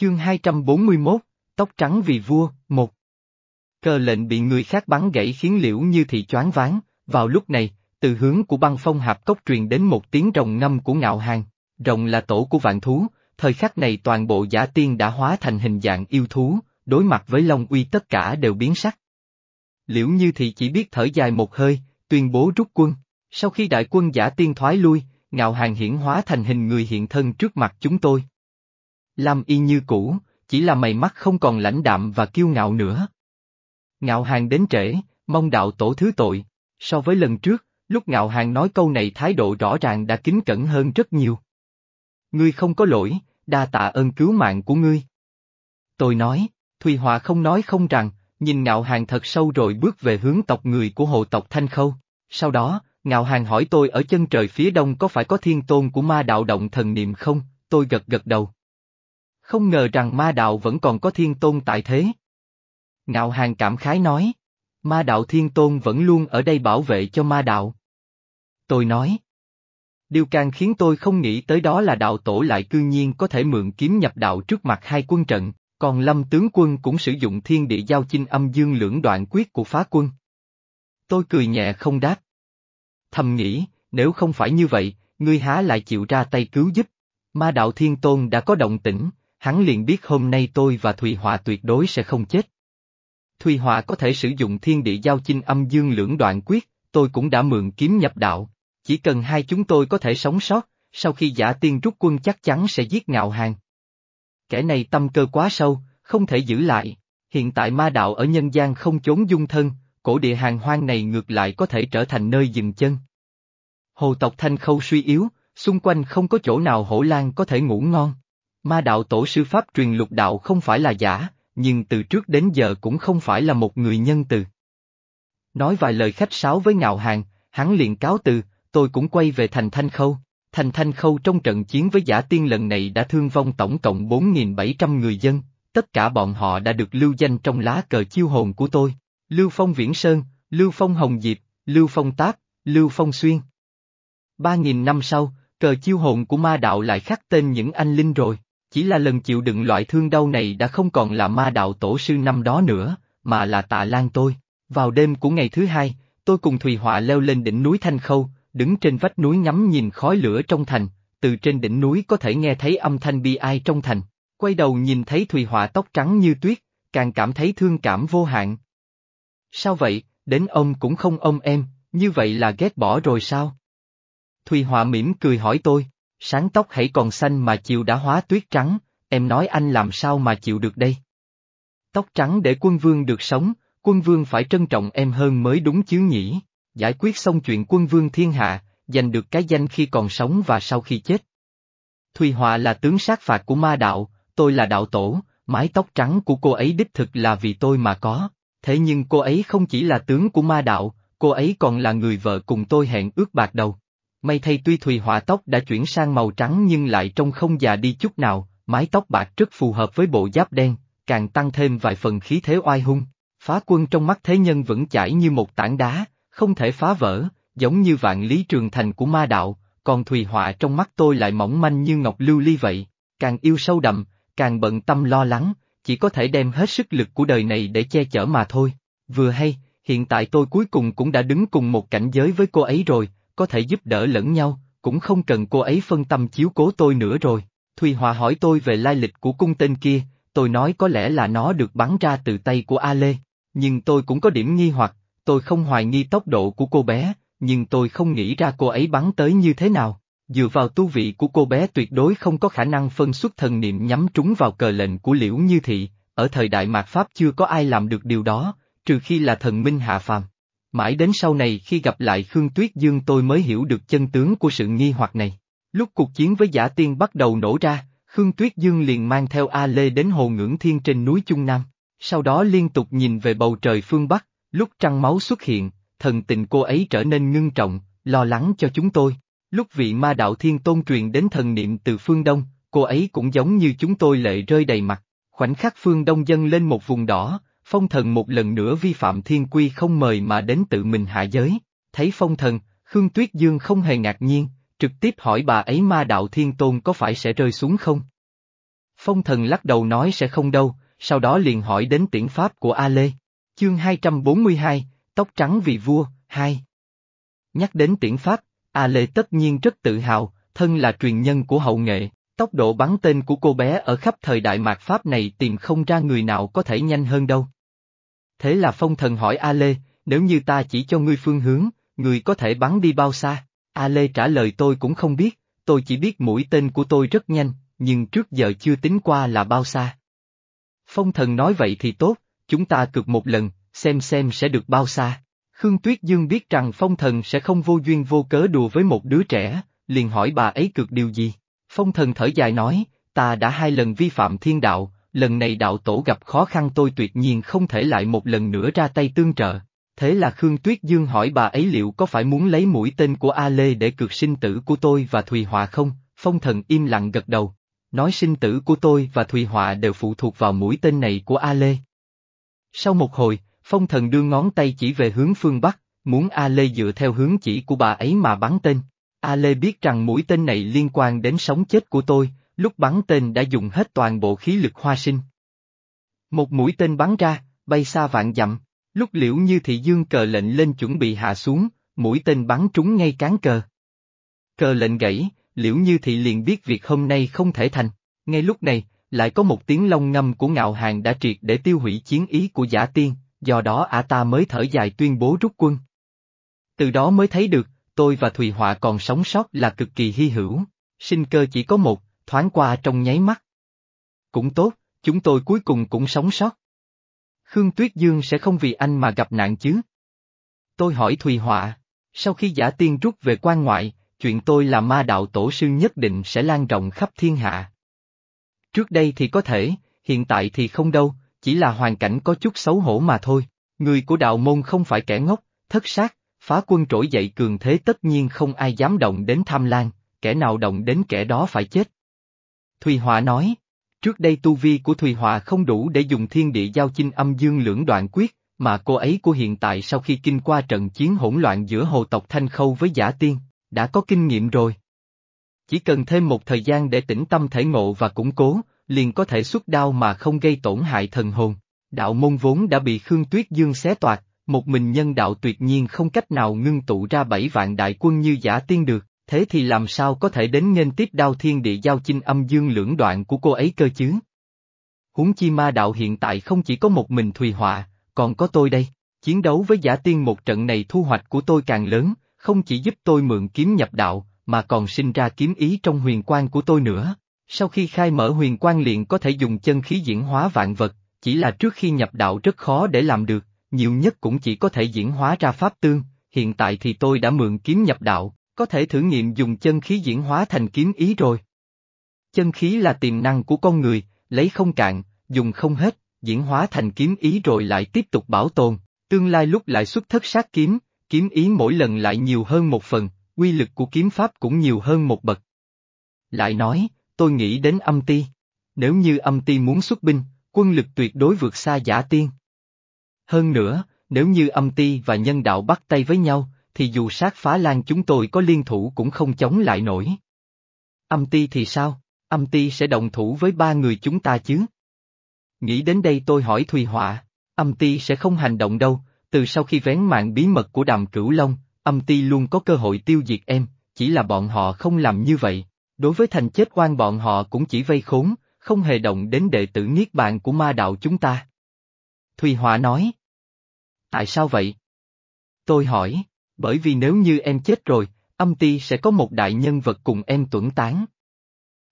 Chương 241, Tóc trắng vì vua, một. cơ lệnh bị người khác bắn gãy khiến liễu như thị choáng váng, vào lúc này, từ hướng của băng phong hạp cốc truyền đến một tiếng rồng ngâm của ngạo hàng, rồng là tổ của vạn thú, thời khắc này toàn bộ giả tiên đã hóa thành hình dạng yêu thú, đối mặt với Long Uy tất cả đều biến sắc. Liễu Như Thị chỉ biết thở dài một hơi, tuyên bố rút quân, sau khi đại quân giả tiên thoái lui, ngạo hàng hiển hóa thành hình người hiện thân trước mặt chúng tôi. Lam y như cũ, chỉ là mày mắt không còn lãnh đạm và kiêu ngạo nữa. Ngạo hàng đến trễ, mong đạo tổ thứ tội, so với lần trước, lúc ngạo hàng nói câu này thái độ rõ ràng đã kính cẩn hơn rất nhiều. Ngươi không có lỗi, đa tạ ơn cứu mạng của ngươi. Tôi nói, Thùy Họa không nói không rằng, nhìn ngạo hàng thật sâu rồi bước về hướng tộc người của hộ tộc Thanh Khâu. Sau đó, ngạo hàng hỏi tôi ở chân trời phía đông có phải có thiên tôn của ma đạo động thần niệm không, tôi gật gật đầu. Không ngờ rằng ma đạo vẫn còn có thiên tôn tại thế. Ngạo hàng cảm khái nói, ma đạo thiên tôn vẫn luôn ở đây bảo vệ cho ma đạo. Tôi nói. Điều càng khiến tôi không nghĩ tới đó là đạo tổ lại cư nhiên có thể mượn kiếm nhập đạo trước mặt hai quân trận, còn lâm tướng quân cũng sử dụng thiên địa giao chinh âm dương lưỡng đoạn quyết của phá quân. Tôi cười nhẹ không đáp. Thầm nghĩ, nếu không phải như vậy, ngươi há lại chịu ra tay cứu giúp. Ma đạo thiên tôn đã có động tĩnh, hắn liền biết hôm nay tôi và Thùy Họa tuyệt đối sẽ không chết. Thùy Họa có thể sử dụng thiên địa giao chinh âm dương lưỡng đoạn quyết, tôi cũng đã mượn kiếm nhập đạo. Chỉ cần hai chúng tôi có thể sống sót, sau khi giả tiên rút quân chắc chắn sẽ giết ngạo hàng. Kẻ này tâm cơ quá sâu, không thể giữ lại. Hiện tại ma đạo ở nhân gian không trốn dung thân, cổ địa hàng hoang này ngược lại có thể trở thành nơi dừng chân. Hồ tộc thanh khâu suy yếu, xung quanh không có chỗ nào hổ lan có thể ngủ ngon. Ma đạo tổ sư Pháp truyền lục đạo không phải là giả, nhưng từ trước đến giờ cũng không phải là một người nhân từ. Nói vài lời khách sáo với ngạo hàng, hắn liền cáo từ, tôi cũng quay về thành Thanh Khâu. Thành Thanh Khâu trong trận chiến với giả tiên lần này đã thương vong tổng cộng 4.700 người dân, tất cả bọn họ đã được lưu danh trong lá cờ chiêu hồn của tôi. Lưu Phong Viễn Sơn, Lưu Phong Hồng Diệp, Lưu Phong Tác, Lưu Phong Xuyên. Ba nghìn năm sau, cờ chiêu hồn của ma đạo lại khắc tên những anh linh rồi, chỉ là lần chịu đựng loại thương đau này đã không còn là ma đạo tổ sư năm đó nữa, mà là tạ lan tôi. Vào đêm của ngày thứ hai, tôi cùng Thùy Họa leo lên đỉnh núi Thanh Khâu, đứng trên vách núi ngắm nhìn khói lửa trong thành, từ trên đỉnh núi có thể nghe thấy âm thanh bi ai trong thành, quay đầu nhìn thấy Thùy Họa tóc trắng như tuyết, càng cảm thấy thương cảm vô hạn. Sao vậy, đến ông cũng không ôm em, như vậy là ghét bỏ rồi sao? Thùy Họa mỉm cười hỏi tôi, sáng tóc hãy còn xanh mà chiều đã hóa tuyết trắng, em nói anh làm sao mà chịu được đây? Tóc trắng để quân vương được sống, quân vương phải trân trọng em hơn mới đúng chứ nhỉ? giải quyết xong chuyện quân vương thiên hạ, giành được cái danh khi còn sống và sau khi chết. Thùy Hòa là tướng sát phạt của ma đạo, tôi là đạo tổ, mái tóc trắng của cô ấy đích thực là vì tôi mà có, thế nhưng cô ấy không chỉ là tướng của ma đạo, cô ấy còn là người vợ cùng tôi hẹn ước bạc đầu. May thay tuy Thùy Họa tóc đã chuyển sang màu trắng nhưng lại trông không già đi chút nào, mái tóc bạc rất phù hợp với bộ giáp đen, càng tăng thêm vài phần khí thế oai hung. Phá quân trong mắt thế nhân vẫn chảy như một tảng đá, không thể phá vỡ, giống như vạn lý trường thành của ma đạo, còn Thùy Họa trong mắt tôi lại mỏng manh như ngọc lưu ly vậy, càng yêu sâu đậm, càng bận tâm lo lắng, chỉ có thể đem hết sức lực của đời này để che chở mà thôi. Vừa hay, hiện tại tôi cuối cùng cũng đã đứng cùng một cảnh giới với cô ấy rồi, có thể giúp đỡ lẫn nhau, cũng không cần cô ấy phân tâm chiếu cố tôi nữa rồi. Thùy hòa hỏi tôi về lai lịch của cung tên kia, tôi nói có lẽ là nó được bắn ra từ tay của A Lê, nhưng tôi cũng có điểm nghi hoặc, tôi không hoài nghi tốc độ của cô bé, nhưng tôi không nghĩ ra cô ấy bắn tới như thế nào. Dựa vào tu vị của cô bé tuyệt đối không có khả năng phân xuất thần niệm nhắm trúng vào cờ lệnh của Liễu Như Thị, ở thời đại mạt Pháp chưa có ai làm được điều đó, trừ khi là thần minh hạ phàm. Mãi đến sau này khi gặp lại Khương Tuyết Dương tôi mới hiểu được chân tướng của sự nghi hoặc này. Lúc cuộc chiến với giả tiên bắt đầu nổ ra, Khương Tuyết Dương liền mang theo A Lê đến hồ ngưỡng thiên trên núi Trung Nam, sau đó liên tục nhìn về bầu trời phương Bắc, Lúc trăng máu xuất hiện, thần tình cô ấy trở nên ngưng trọng, lo lắng cho chúng tôi. Lúc vị ma đạo thiên tôn truyền đến thần niệm từ phương Đông, cô ấy cũng giống như chúng tôi lệ rơi đầy mặt. Khoảnh khắc phương Đông dâng lên một vùng đỏ, phong thần một lần nữa vi phạm thiên quy không mời mà đến tự mình hạ giới. Thấy phong thần, Khương Tuyết Dương không hề ngạc nhiên, trực tiếp hỏi bà ấy ma đạo thiên tôn có phải sẽ rơi xuống không? Phong thần lắc đầu nói sẽ không đâu, sau đó liền hỏi đến tiễn pháp của A Lê. Chương 242, Tóc trắng vì vua, 2 Nhắc đến tiễn pháp, A Lê tất nhiên rất tự hào, thân là truyền nhân của hậu nghệ, tốc độ bắn tên của cô bé ở khắp thời đại mạt Pháp này tìm không ra người nào có thể nhanh hơn đâu. Thế là phong thần hỏi A Lê, nếu như ta chỉ cho ngươi phương hướng, người có thể bắn đi bao xa? A Lê trả lời tôi cũng không biết, tôi chỉ biết mũi tên của tôi rất nhanh, nhưng trước giờ chưa tính qua là bao xa. Phong thần nói vậy thì tốt, chúng ta cược một lần, xem xem sẽ được bao xa. Khương Tuyết Dương biết rằng phong thần sẽ không vô duyên vô cớ đùa với một đứa trẻ, liền hỏi bà ấy cược điều gì. Phong thần thở dài nói, ta đã hai lần vi phạm thiên đạo, lần này đạo tổ gặp khó khăn tôi tuyệt nhiên không thể lại một lần nữa ra tay tương trợ. Thế là Khương Tuyết Dương hỏi bà ấy liệu có phải muốn lấy mũi tên của A Lê để cược sinh tử của tôi và Thùy Họa không? Phong thần im lặng gật đầu, nói sinh tử của tôi và Thùy Họa đều phụ thuộc vào mũi tên này của A Lê. Sau một hồi, phong thần đưa ngón tay chỉ về hướng phương Bắc, muốn A Lê dựa theo hướng chỉ của bà ấy mà bắn tên. A Lê biết rằng mũi tên này liên quan đến sống chết của tôi, lúc bắn tên đã dùng hết toàn bộ khí lực hoa sinh. Một mũi tên bắn ra, bay xa vạn dặm, lúc liễu như thị dương cờ lệnh lên chuẩn bị hạ xuống, mũi tên bắn trúng ngay cán cờ. Cờ lệnh gãy, liễu như thị liền biết việc hôm nay không thể thành, ngay lúc này, lại có một tiếng long ngâm của ngạo hàng đã triệt để tiêu hủy chiến ý của giả tiên, do đó ả ta mới thở dài tuyên bố rút quân. Từ đó mới thấy được, tôi và Thùy Họa còn sống sót là cực kỳ hy hữu, sinh cơ chỉ có một, thoáng qua trong nháy mắt. Cũng tốt, chúng tôi cuối cùng cũng sống sót. Khương Tuyết Dương sẽ không vì anh mà gặp nạn chứ? Tôi hỏi Thùy Họa, sau khi giả tiên rút về quan ngoại, chuyện tôi là ma đạo tổ sư nhất định sẽ lan rộng khắp thiên hạ. Trước đây thì có thể, hiện tại thì không đâu, chỉ là hoàn cảnh có chút xấu hổ mà thôi. Người của đạo môn không phải kẻ ngốc, thất sát, phá quân trỗi dậy cường thế tất nhiên không ai dám động đến tham lan, kẻ nào động đến kẻ đó phải chết. Thùy Họa nói, trước đây tu vi của Thùy Họa không đủ để dùng thiên địa giao chinh âm dương lưỡng đoạn quyết, mà cô ấy của hiện tại sau khi kinh qua trận chiến hỗn loạn giữa hồ tộc Thanh Khâu với giả tiên, đã có kinh nghiệm rồi. Chỉ cần thêm một thời gian để tĩnh tâm thể ngộ và củng cố, liền có thể xuất đao mà không gây tổn hại thần hồn. Đạo môn vốn đã bị Khương Tuyết Dương xé toạc, một mình nhân đạo tuyệt nhiên không cách nào ngưng tụ ra bảy vạn đại quân như giả tiên được, thế thì làm sao có thể đến nghênh tiếp đao thiên địa giao chinh âm dương lưỡng đoạn của cô ấy cơ chứ? Huống chi ma đạo hiện tại không chỉ có một mình Thùy Họa, còn có tôi đây. Chiến đấu với giả tiên một trận này thu hoạch của tôi càng lớn, không chỉ giúp tôi mượn kiếm nhập đạo, mà còn sinh ra kiếm ý trong huyền quan của tôi nữa. Sau khi khai mở huyền quan liền có thể dùng chân khí diễn hóa vạn vật, chỉ là trước khi nhập đạo rất khó để làm được, nhiều nhất cũng chỉ có thể diễn hóa ra pháp tương, hiện tại thì tôi đã mượn kiếm nhập đạo, có thể thử nghiệm dùng chân khí diễn hóa thành kiếm ý rồi. Chân khí là tiềm năng của con người, lấy không cạn, dùng không hết, diễn hóa thành kiếm ý rồi lại tiếp tục bảo tồn, tương lai lúc lại xuất thất sát kiếm, kiếm ý mỗi lần lại nhiều hơn một phần, quy lực của kiếm pháp cũng nhiều hơn một bậc. Lại nói, tôi nghĩ đến âm ti. Nếu như âm ti muốn xuất binh, quân lực tuyệt đối vượt xa giả tiên. Hơn nữa, nếu như âm ti và nhân đạo bắt tay với nhau, thì dù sát phá lan chúng tôi có liên thủ cũng không chống lại nổi. Âm ti thì sao? Âm ti sẽ đồng thủ với ba người chúng ta chứ? Nghĩ đến đây tôi hỏi Thùy Họa, âm ti sẽ không hành động đâu, từ sau khi vén mạng bí mật của đàm cửu long, âm ti luôn có cơ hội tiêu diệt em, chỉ là bọn họ không làm như vậy. Đối với thành chết oan bọn họ cũng chỉ vây khốn, không hề động đến đệ tử niết bàn của ma đạo chúng ta. Thùy Họa nói. Tại sao vậy? Tôi hỏi, bởi vì nếu như em chết rồi, âm ti sẽ có một đại nhân vật cùng em tuẩn tán.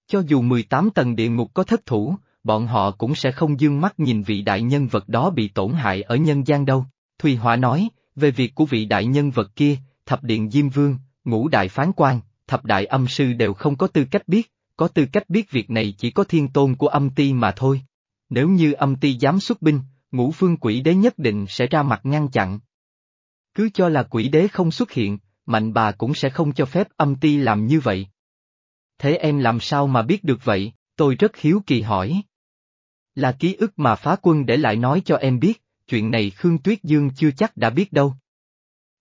Cho dù 18 tầng địa ngục có thất thủ, bọn họ cũng sẽ không dương mắt nhìn vị đại nhân vật đó bị tổn hại ở nhân gian đâu. Thùy Hỏa nói, về việc của vị đại nhân vật kia, thập điện Diêm Vương, ngũ đại phán quan, thập đại âm sư đều không có tư cách biết, có tư cách biết việc này chỉ có thiên tôn của âm ti mà thôi. Nếu như âm ti dám xuất binh, ngũ phương quỷ đế nhất định sẽ ra mặt ngăn chặn. Cứ cho là quỷ đế không xuất hiện, mạnh bà cũng sẽ không cho phép âm ti làm như vậy. Thế em làm sao mà biết được vậy, tôi rất hiếu kỳ hỏi. Là ký ức mà phá quân để lại nói cho em biết, chuyện này Khương Tuyết Dương chưa chắc đã biết đâu.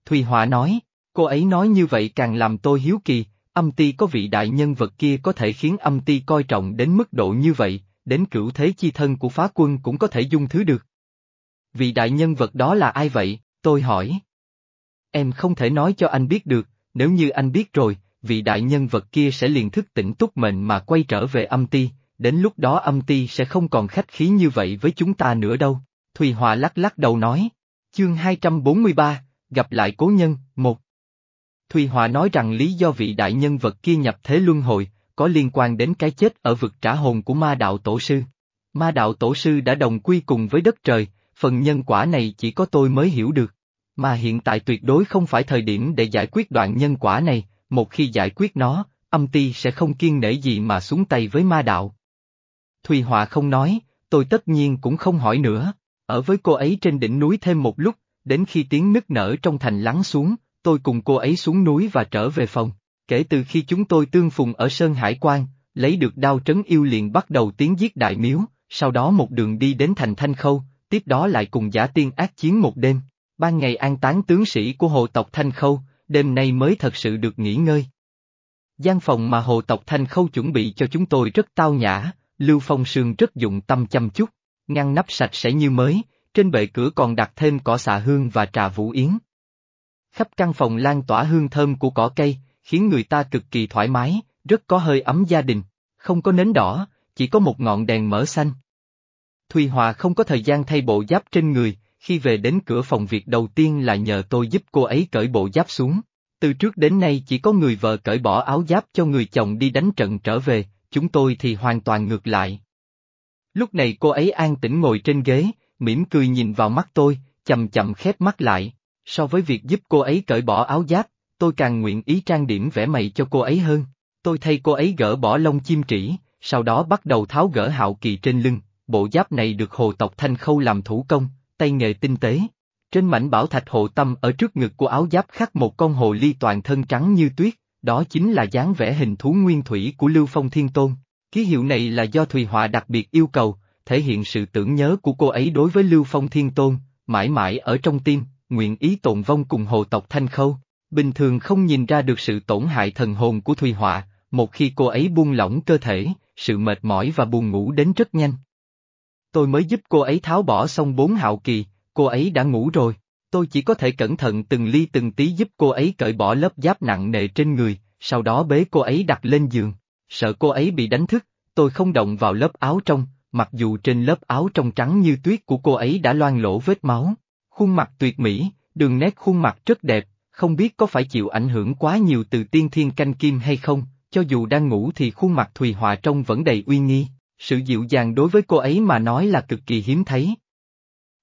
Thùy Họa nói, cô ấy nói như vậy càng làm tôi hiếu kỳ, âm ti có vị đại nhân vật kia có thể khiến âm ti coi trọng đến mức độ như vậy, đến cửu thế chi thân của phá quân cũng có thể dung thứ được. Vị đại nhân vật đó là ai vậy, tôi hỏi. Em không thể nói cho anh biết được, nếu như anh biết rồi, vị đại nhân vật kia sẽ liền thức tỉnh túc mệnh mà quay trở về âm ti, đến lúc đó âm ti sẽ không còn khách khí như vậy với chúng ta nữa đâu. Thùy Hòa lắc lắc đầu nói. Chương 243, gặp lại cố nhân, một. Thùy Hòa nói rằng lý do vị đại nhân vật kia nhập thế luân hồi, có liên quan đến cái chết ở vực trả hồn của ma đạo tổ sư. Ma đạo tổ sư đã đồng quy cùng với đất trời, phần nhân quả này chỉ có tôi mới hiểu được. Mà hiện tại tuyệt đối không phải thời điểm để giải quyết đoạn nhân quả này, một khi giải quyết nó, âm ti sẽ không kiên nể gì mà xuống tay với ma đạo. Thùy Hòa không nói, tôi tất nhiên cũng không hỏi nữa, ở với cô ấy trên đỉnh núi thêm một lúc, đến khi tiếng nức nở trong thành lắng xuống, tôi cùng cô ấy xuống núi và trở về phòng. Kể từ khi chúng tôi tương phùng ở Sơn Hải Quan, lấy được đao trấn yêu liền bắt đầu tiến giết đại miếu, sau đó một đường đi đến thành Thanh Khâu, tiếp đó lại cùng giả tiên ác chiến một đêm. Ban ngày an táng tướng sĩ của hồ tộc Thanh Khâu, đêm nay mới thật sự được nghỉ ngơi. gian phòng mà hồ tộc Thanh Khâu chuẩn bị cho chúng tôi rất tao nhã, Lưu Phong Sương rất dụng tâm chăm chút, ngăn nắp sạch sẽ như mới, trên bệ cửa còn đặt thêm cỏ xạ hương và trà vũ yến. Khắp căn phòng lan tỏa hương thơm của cỏ cây, khiến người ta cực kỳ thoải mái, rất có hơi ấm gia đình, không có nến đỏ, chỉ có một ngọn đèn mở xanh. Thùy Hòa không có thời gian thay bộ giáp trên người, khi về đến cửa phòng việc đầu tiên là nhờ tôi giúp cô ấy cởi bộ giáp xuống. Từ trước đến nay chỉ có người vợ cởi bỏ áo giáp cho người chồng đi đánh trận trở về, chúng tôi thì hoàn toàn ngược lại. Lúc này cô ấy an tĩnh ngồi trên ghế, mỉm cười nhìn vào mắt tôi, chậm chậm khép mắt lại. So với việc giúp cô ấy cởi bỏ áo giáp, tôi càng nguyện ý trang điểm vẽ mày cho cô ấy hơn. Tôi thay cô ấy gỡ bỏ lông chim trĩ, sau đó bắt đầu tháo gỡ hạo kỳ trên lưng, bộ giáp này được hồ tộc thanh khâu làm thủ công, tay nghề tinh tế. Trên mảnh bảo thạch hộ tâm ở trước ngực của áo giáp khắc một con hồ ly toàn thân trắng như tuyết, đó chính là dáng vẽ hình thú nguyên thủy của Lưu Phong Thiên Tôn. Ký hiệu này là do Thùy Họa đặc biệt yêu cầu, thể hiện sự tưởng nhớ của cô ấy đối với Lưu Phong Thiên Tôn, mãi mãi ở trong tim, nguyện ý tồn vong cùng hồ tộc Thanh Khâu. Bình thường không nhìn ra được sự tổn hại thần hồn của Thùy Họa, một khi cô ấy buông lỏng cơ thể, sự mệt mỏi và buồn ngủ đến rất nhanh. Tôi mới giúp cô ấy tháo bỏ xong bốn hạo kỳ, cô ấy đã ngủ rồi. Tôi chỉ có thể cẩn thận từng ly từng tí giúp cô ấy cởi bỏ lớp giáp nặng nề trên người, sau đó bế cô ấy đặt lên giường. Sợ cô ấy bị đánh thức, tôi không động vào lớp áo trong, mặc dù trên lớp áo trong trắng như tuyết của cô ấy đã loang lỗ vết máu. Khuôn mặt tuyệt mỹ, đường nét khuôn mặt rất đẹp, không biết có phải chịu ảnh hưởng quá nhiều từ tiên thiên canh kim hay không, cho dù đang ngủ thì khuôn mặt Thùy Hòa trông vẫn đầy uy nghi, sự dịu dàng đối với cô ấy mà nói là cực kỳ hiếm thấy.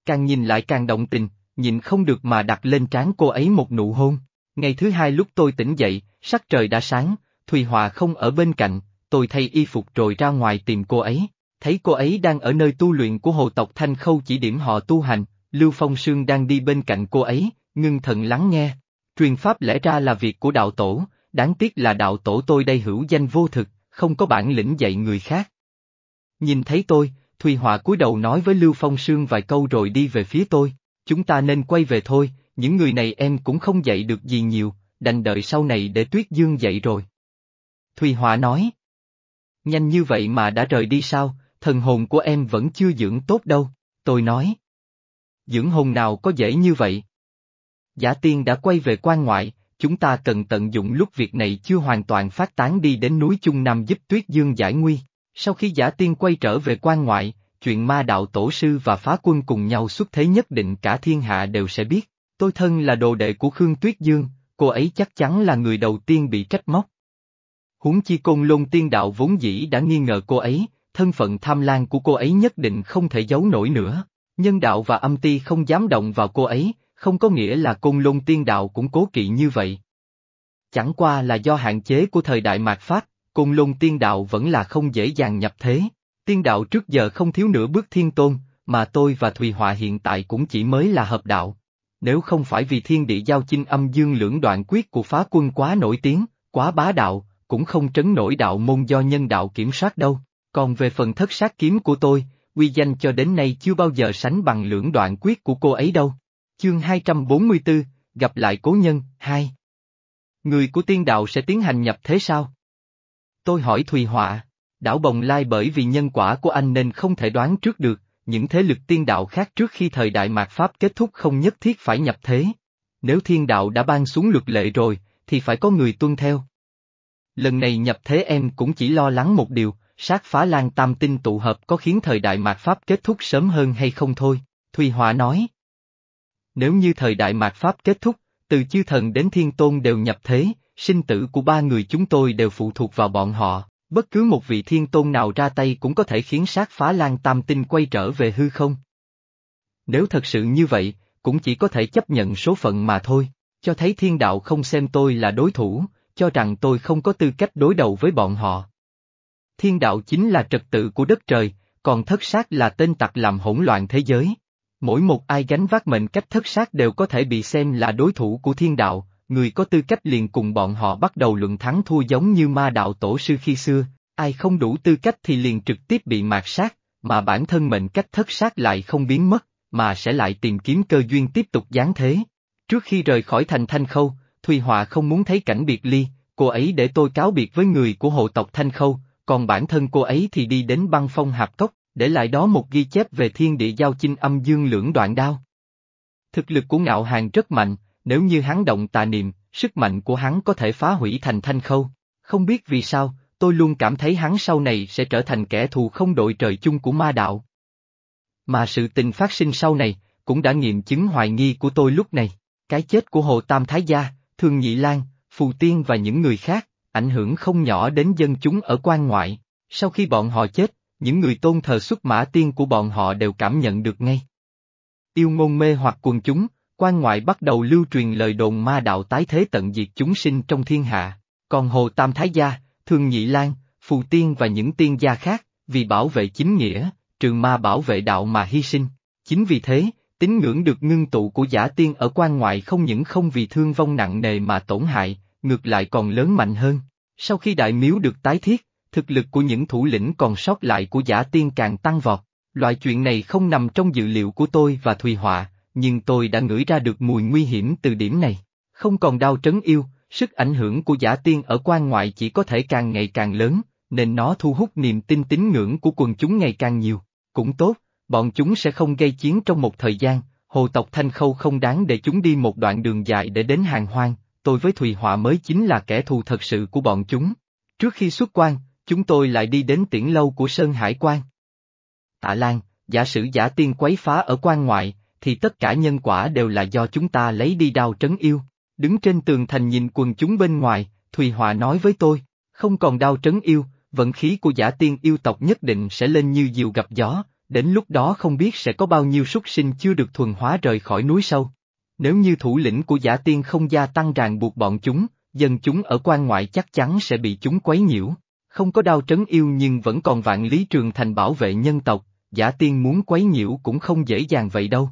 Càng nhìn lại càng động tình, nhìn không được mà đặt lên trán cô ấy một nụ hôn. Ngày thứ hai lúc tôi tỉnh dậy, sắc trời đã sáng, Thùy Hòa không ở bên cạnh, tôi thay y phục rồi ra ngoài tìm cô ấy. Thấy cô ấy đang ở nơi tu luyện của hồ tộc Thanh Khâu chỉ điểm họ tu hành, Lưu Phong Sương đang đi bên cạnh cô ấy, ngưng thần lắng nghe. Truyền pháp lẽ ra là việc của đạo tổ, đáng tiếc là đạo tổ tôi đây hữu danh vô thực, không có bản lĩnh dạy người khác. Nhìn thấy tôi, Thùy Họa cúi đầu nói với Lưu Phong Sương vài câu rồi đi về phía tôi, chúng ta nên quay về thôi, những người này em cũng không dạy được gì nhiều, đành đợi sau này để Tuyết Dương dạy rồi. Thùy Họa nói. Nhanh như vậy mà đã rời đi sao, thần hồn của em vẫn chưa dưỡng tốt đâu, tôi nói. Dưỡng hồn nào có dễ như vậy? Giả tiên đã quay về quan ngoại, chúng ta cần tận dụng lúc việc này chưa hoàn toàn phát tán đi đến núi Trung Nam giúp Tuyết Dương giải nguy. Sau khi giả tiên quay trở về quan ngoại, chuyện ma đạo tổ sư và phá quân cùng nhau xuất thế nhất định cả thiên hạ đều sẽ biết. Tôi thân là đồ đệ của Khương Tuyết Dương, cô ấy chắc chắn là người đầu tiên bị trách móc. Huống chi côn lôn tiên đạo vốn dĩ đã nghi ngờ cô ấy, thân phận tham lam của cô ấy nhất định không thể giấu nổi nữa. Nhân đạo và âm ti không dám động vào cô ấy, không có nghĩa là côn lôn tiên đạo cũng cố kỵ như vậy. Chẳng qua là do hạn chế của thời đại mạt Pháp, côn lôn tiên đạo vẫn là không dễ dàng nhập thế. Tiên đạo trước giờ không thiếu nửa bước thiên tôn, mà tôi và Thùy Họa hiện tại cũng chỉ mới là hợp đạo. Nếu không phải vì thiên địa giao chinh âm dương lưỡng đoạn quyết của phá quân quá nổi tiếng, quá bá đạo, cũng không trấn nổi đạo môn do nhân đạo kiểm soát đâu. Còn về phần thất sát kiếm của tôi, uy danh cho đến nay chưa bao giờ sánh bằng lưỡng đoạn quyết của cô ấy đâu. Chương 244, gặp lại cố nhân, 2. Người của tiên đạo sẽ tiến hành nhập thế sao? Tôi hỏi Thùy Họa. Đảo Bồng Lai bởi vì nhân quả của anh nên không thể đoán trước được, những thế lực tiên đạo khác trước khi thời đại mạt Pháp kết thúc không nhất thiết phải nhập thế. Nếu thiên đạo đã ban xuống luật lệ rồi, thì phải có người tuân theo. Lần này nhập thế em cũng chỉ lo lắng một điều, sát phá lan tam tinh tụ hợp có khiến thời đại mạt Pháp kết thúc sớm hơn hay không thôi, Thùy Họa nói. Nếu như thời đại mạt Pháp kết thúc, từ chư thần đến thiên tôn đều nhập thế, sinh tử của ba người chúng tôi đều phụ thuộc vào bọn họ, bất cứ một vị thiên tôn nào ra tay cũng có thể khiến sát phá lan tam tinh quay trở về hư không. Nếu thật sự như vậy, cũng chỉ có thể chấp nhận số phận mà thôi, cho thấy thiên đạo không xem tôi là đối thủ, cho rằng tôi không có tư cách đối đầu với bọn họ. Thiên đạo chính là trật tự của đất trời, còn thất sát là tên tặc làm hỗn loạn thế giới. Mỗi một ai gánh vác mệnh cách thất sát đều có thể bị xem là đối thủ của thiên đạo, người có tư cách liền cùng bọn họ bắt đầu luận thắng thua giống như ma đạo tổ sư khi xưa, ai không đủ tư cách thì liền trực tiếp bị mạt sát, mà bản thân mệnh cách thất sát lại không biến mất, mà sẽ lại tìm kiếm cơ duyên tiếp tục giáng thế. Trước khi rời khỏi thành Thanh Khâu, Thùy Họa không muốn thấy cảnh biệt ly, cô ấy để tôi cáo biệt với người của hộ tộc Thanh Khâu, còn bản thân cô ấy thì đi đến băng phong hạp cốc, để lại đó một ghi chép về thiên địa giao chinh âm dương lưỡng đoạn đao. Thực lực của ngạo hàng rất mạnh, nếu như hắn động tà niệm, sức mạnh của hắn có thể phá hủy thành thanh khâu. Không biết vì sao, tôi luôn cảm thấy hắn sau này sẽ trở thành kẻ thù không đội trời chung của ma đạo. Mà sự tình phát sinh sau này, cũng đã nghiệm chứng hoài nghi của tôi lúc này. Cái chết của Hồ Tam Thái Gia, Thương Nhị Lan, Phù Tiên và những người khác, ảnh hưởng không nhỏ đến dân chúng ở quan ngoại. Sau khi bọn họ chết, những người tôn thờ xuất mã tiên của bọn họ đều cảm nhận được ngay. Yêu ngôn mê hoặc quần chúng, quan ngoại bắt đầu lưu truyền lời đồn ma đạo tái thế tận diệt chúng sinh trong thiên hạ, còn Hồ Tam Thái Gia, Thương Nhị Lan, Phù Tiên và những tiên gia khác, vì bảo vệ chính nghĩa, trường ma bảo vệ đạo mà hy sinh. Chính vì thế, tín ngưỡng được ngưng tụ của giả tiên ở quan ngoại không những không vì thương vong nặng nề mà tổn hại, ngược lại còn lớn mạnh hơn. Sau khi đại miếu được tái thiết, thực lực của những thủ lĩnh còn sót lại của giả tiên càng tăng vọt. Loại chuyện này không nằm trong dự liệu của tôi và Thùy Họa, nhưng tôi đã ngửi ra được mùi nguy hiểm từ điểm này. Không còn đau trấn yêu, sức ảnh hưởng của giả tiên ở quan ngoại chỉ có thể càng ngày càng lớn, nên nó thu hút niềm tin tín ngưỡng của quần chúng ngày càng nhiều. Cũng tốt, bọn chúng sẽ không gây chiến trong một thời gian, hồ tộc Thanh Khâu không đáng để chúng đi một đoạn đường dài để đến hàng hoang, tôi với Thùy Họa mới chính là kẻ thù thật sự của bọn chúng. Trước khi xuất quan, chúng tôi lại đi đến tiễn lâu của Sơn Hải Quan. Tạ Lan, giả sử giả tiên quấy phá ở quan ngoại, thì tất cả nhân quả đều là do chúng ta lấy đi đao trấn yêu. Đứng trên tường thành nhìn quần chúng bên ngoài, Thùy Hòa nói với tôi, không còn đao trấn yêu, vận khí của giả tiên yêu tộc nhất định sẽ lên như diều gặp gió, đến lúc đó không biết sẽ có bao nhiêu súc sinh chưa được thuần hóa rời khỏi núi sâu. Nếu như thủ lĩnh của giả tiên không gia tăng ràng buộc bọn chúng, dân chúng ở quan ngoại chắc chắn sẽ bị chúng quấy nhiễu. Không có đao trấn yêu nhưng vẫn còn vạn lý trường thành bảo vệ nhân tộc, giả tiên muốn quấy nhiễu cũng không dễ dàng vậy đâu.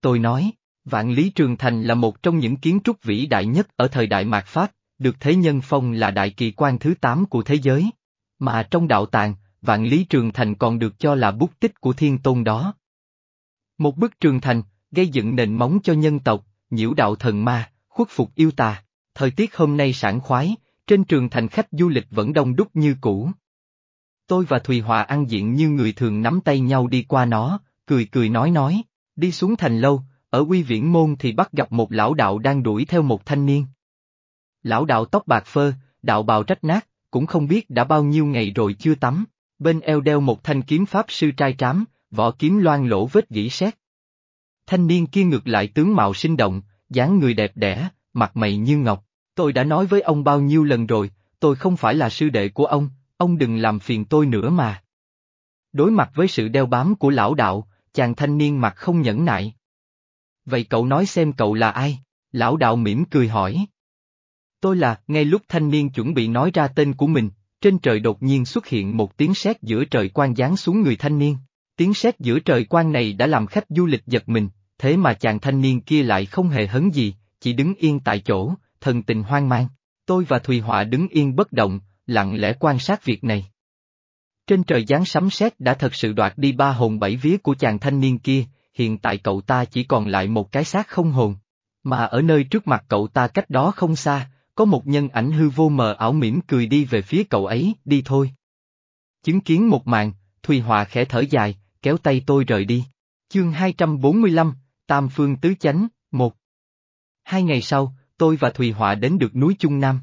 Tôi nói, Vạn Lý Trường Thành là một trong những kiến trúc vĩ đại nhất ở thời đại mạt Pháp, được Thế Nhân Phong là đại kỳ quan thứ 8 của thế giới. Mà trong đạo tàng, Vạn Lý Trường Thành còn được cho là bút tích của thiên tôn đó. Một bức trường thành, gây dựng nền móng cho nhân tộc, nhiễu đạo thần ma, khuất phục yêu tà. Thời tiết hôm nay sảng khoái, trên trường thành khách du lịch vẫn đông đúc như cũ. Tôi và Thùy Hòa ăn diện như người thường nắm tay nhau đi qua nó, cười cười nói nói. Đi xuống thành lâu, ở quy viễn môn thì bắt gặp một lão đạo đang đuổi theo một thanh niên. Lão đạo tóc bạc phơ, đạo bào rách nát, cũng không biết đã bao nhiêu ngày rồi chưa tắm, bên eo đeo một thanh kiếm pháp sư trai trám, vỏ kiếm loan lỗ vết gỉ sét. Thanh niên kia ngược lại tướng mạo sinh động, dáng người đẹp đẽ, mặt mày như ngọc, tôi đã nói với ông bao nhiêu lần rồi, tôi không phải là sư đệ của ông, ông đừng làm phiền tôi nữa mà. Đối mặt với sự đeo bám của lão đạo, chàng thanh niên mặt không nhẫn nại. Vậy cậu nói xem cậu là ai? Lão đạo mỉm cười hỏi. Tôi là, ngay lúc thanh niên chuẩn bị nói ra tên của mình, trên trời đột nhiên xuất hiện một tiếng sét giữa trời quan giáng xuống người thanh niên. Tiếng sét giữa trời quan này đã làm khách du lịch giật mình, thế mà chàng thanh niên kia lại không hề hấn gì, chỉ đứng yên tại chỗ, thần tình hoang mang. Tôi và Thùy Họa đứng yên bất động, lặng lẽ quan sát việc này. Trên trời giáng sấm sét đã thật sự đoạt đi ba hồn bảy vía của chàng thanh niên kia, hiện tại cậu ta chỉ còn lại một cái xác không hồn. Mà ở nơi trước mặt cậu ta cách đó không xa, có một nhân ảnh hư vô mờ ảo mỉm cười đi về phía cậu ấy, đi thôi. Chứng kiến một màn, Thùy Hòa khẽ thở dài, kéo tay tôi rời đi. Chương 245, Tam Phương Tứ Chánh, một. Hai ngày sau, tôi và Thùy Họa đến được núi Trung Nam.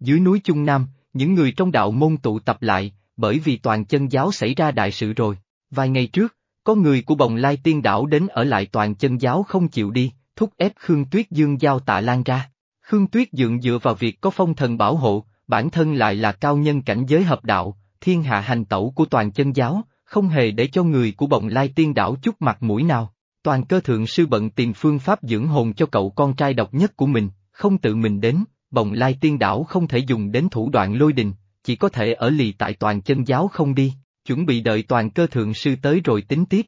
Dưới núi Trung Nam, những người trong đạo môn tụ tập lại, bởi vì toàn chân giáo xảy ra đại sự rồi. Vài ngày trước, có người của bồng lai tiên đảo đến ở lại toàn chân giáo không chịu đi, thúc ép Khương Tuyết Dương giao tạ lan ra. Khương Tuyết Dương dựa vào việc có phong thần bảo hộ, bản thân lại là cao nhân cảnh giới hợp đạo, thiên hạ hành tẩu của toàn chân giáo, không hề để cho người của bồng lai tiên đảo chút mặt mũi nào. Toàn cơ thượng sư bận tìm phương pháp dưỡng hồn cho cậu con trai độc nhất của mình, không tự mình đến, bồng lai tiên đảo không thể dùng đến thủ đoạn lôi đình, chỉ có thể ở lì tại toàn chân giáo không đi, chuẩn bị đợi toàn cơ thượng sư tới rồi tính tiếp.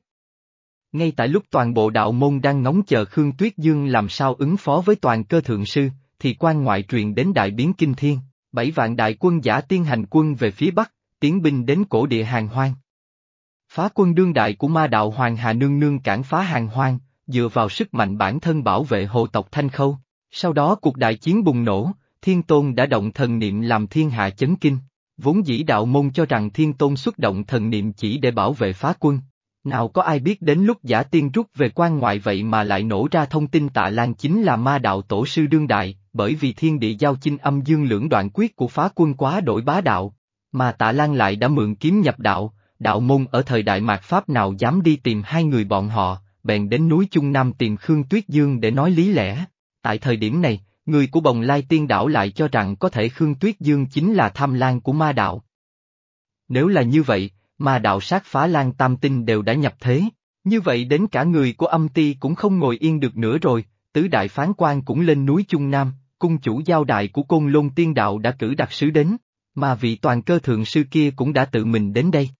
Ngay tại lúc toàn bộ đạo môn đang ngóng chờ Khương Tuyết Dương làm sao ứng phó với toàn cơ thượng sư, thì quan ngoại truyền đến đại biến kinh thiên, bảy vạn đại quân giả tiên hành quân về phía bắc, tiến binh đến cổ địa hàng hoang. Phá quân đương đại của ma đạo Hoàng Hà Nương Nương cản phá hàng hoang, dựa vào sức mạnh bản thân bảo vệ hộ tộc Thanh Khâu. Sau đó cuộc đại chiến bùng nổ, Thiên Tôn đã động thần niệm làm thiên hạ chấn kinh. Vốn dĩ đạo môn cho rằng Thiên Tôn xuất động thần niệm chỉ để bảo vệ phá quân. Nào có ai biết đến lúc giả tiên rút về quan ngoại vậy mà lại nổ ra thông tin tạ Lan chính là ma đạo tổ sư đương đại, bởi vì thiên địa giao chinh âm dương lưỡng đoạn quyết của phá quân quá đổi bá đạo. Mà tạ Lan lại đã mượn kiếm nhập đạo, đạo môn ở thời đại mạt Pháp nào dám đi tìm hai người bọn họ, bèn đến núi Trung Nam tìm Khương Tuyết Dương để nói lý lẽ. Tại thời điểm này, người của bồng lai tiên đảo lại cho rằng có thể Khương Tuyết Dương chính là tham lan của ma đạo. Nếu là như vậy, ma đạo sát phá lan tam tinh đều đã nhập thế, như vậy đến cả người của âm ti cũng không ngồi yên được nữa rồi, tứ đại phán quan cũng lên núi Trung Nam, cung chủ giao đại của côn lôn tiên đạo đã cử đặc sứ đến, mà vị toàn cơ thượng sư kia cũng đã tự mình đến đây.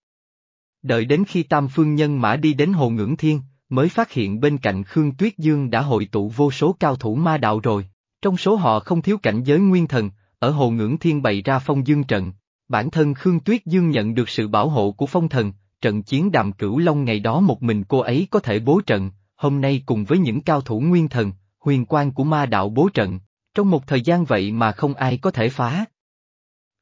Đợi đến khi Tam Phương Nhân Mã đi đến Hồ Ngưỡng Thiên, mới phát hiện bên cạnh Khương Tuyết Dương đã hội tụ vô số cao thủ ma đạo rồi. Trong số họ không thiếu cảnh giới nguyên thần, ở Hồ Ngưỡng Thiên bày ra phong dương trận. Bản thân Khương Tuyết Dương nhận được sự bảo hộ của phong thần, trận chiến đàm cửu long ngày đó một mình cô ấy có thể bố trận, hôm nay cùng với những cao thủ nguyên thần, huyền quan của ma đạo bố trận, trong một thời gian vậy mà không ai có thể phá.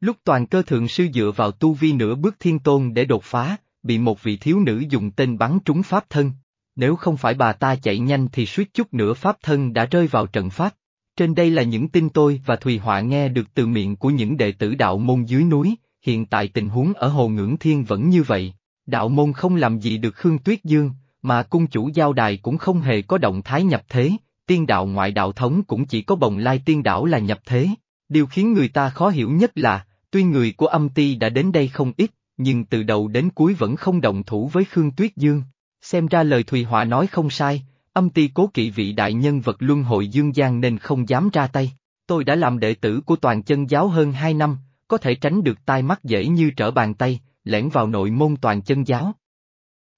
Lúc toàn cơ thượng sư dựa vào tu vi nửa bước thiên tôn để đột phá, bị một vị thiếu nữ dùng tên bắn trúng pháp thân. Nếu không phải bà ta chạy nhanh thì suýt chút nữa pháp thân đã rơi vào trận pháp. Trên đây là những tin tôi và Thùy Họa nghe được từ miệng của những đệ tử đạo môn dưới núi, hiện tại tình huống ở Hồ Ngưỡng Thiên vẫn như vậy. Đạo môn không làm gì được Khương Tuyết Dương, mà cung chủ giao đài cũng không hề có động thái nhập thế, tiên đạo ngoại đạo thống cũng chỉ có bồng lai tiên đảo là nhập thế. Điều khiến người ta khó hiểu nhất là, tuy người của âm ti đã đến đây không ít, nhưng từ đầu đến cuối vẫn không động thủ với Khương Tuyết Dương. Xem ra lời Thùy Họa nói không sai, âm ti cố kỵ vị đại nhân vật luân hội Dương Giang nên không dám ra tay. Tôi đã làm đệ tử của toàn chân giáo hơn hai năm, có thể tránh được tai mắt dễ như trở bàn tay, lẻn vào nội môn toàn chân giáo.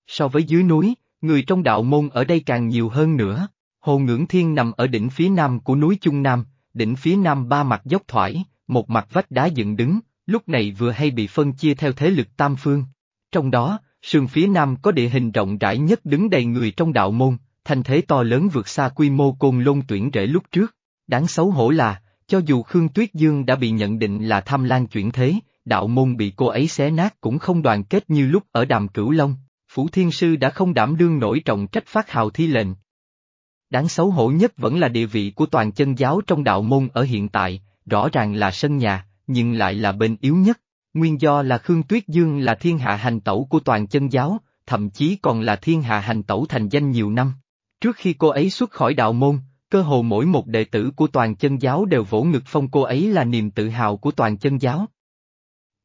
So với dưới núi, người trong đạo môn ở đây càng nhiều hơn nữa. Hồ Ngưỡng Thiên nằm ở đỉnh phía nam của núi Trung Nam, đỉnh phía nam ba mặt dốc thoải, một mặt vách đá dựng đứng, lúc này vừa hay bị phân chia theo thế lực tam phương. Trong đó, sườn phía nam có địa hình rộng rãi nhất đứng đầy người trong đạo môn, thành thế to lớn vượt xa quy mô côn lôn tuyển rễ lúc trước. Đáng xấu hổ là, cho dù Khương Tuyết Dương đã bị nhận định là tham lan chuyển thế, đạo môn bị cô ấy xé nát cũng không đoàn kết như lúc ở đàm cửu long, Phủ Thiên Sư đã không đảm đương nổi trọng trách phát hào thi lệnh. Đáng xấu hổ nhất vẫn là địa vị của toàn chân giáo trong đạo môn ở hiện tại, rõ ràng là sân nhà, nhưng lại là bên yếu nhất. Nguyên do là Khương Tuyết Dương là thiên hạ hành tẩu của toàn chân giáo, thậm chí còn là thiên hạ hành tẩu thành danh nhiều năm. Trước khi cô ấy xuất khỏi đạo môn, cơ hồ mỗi một đệ tử của toàn chân giáo đều vỗ ngực phong cô ấy là niềm tự hào của toàn chân giáo.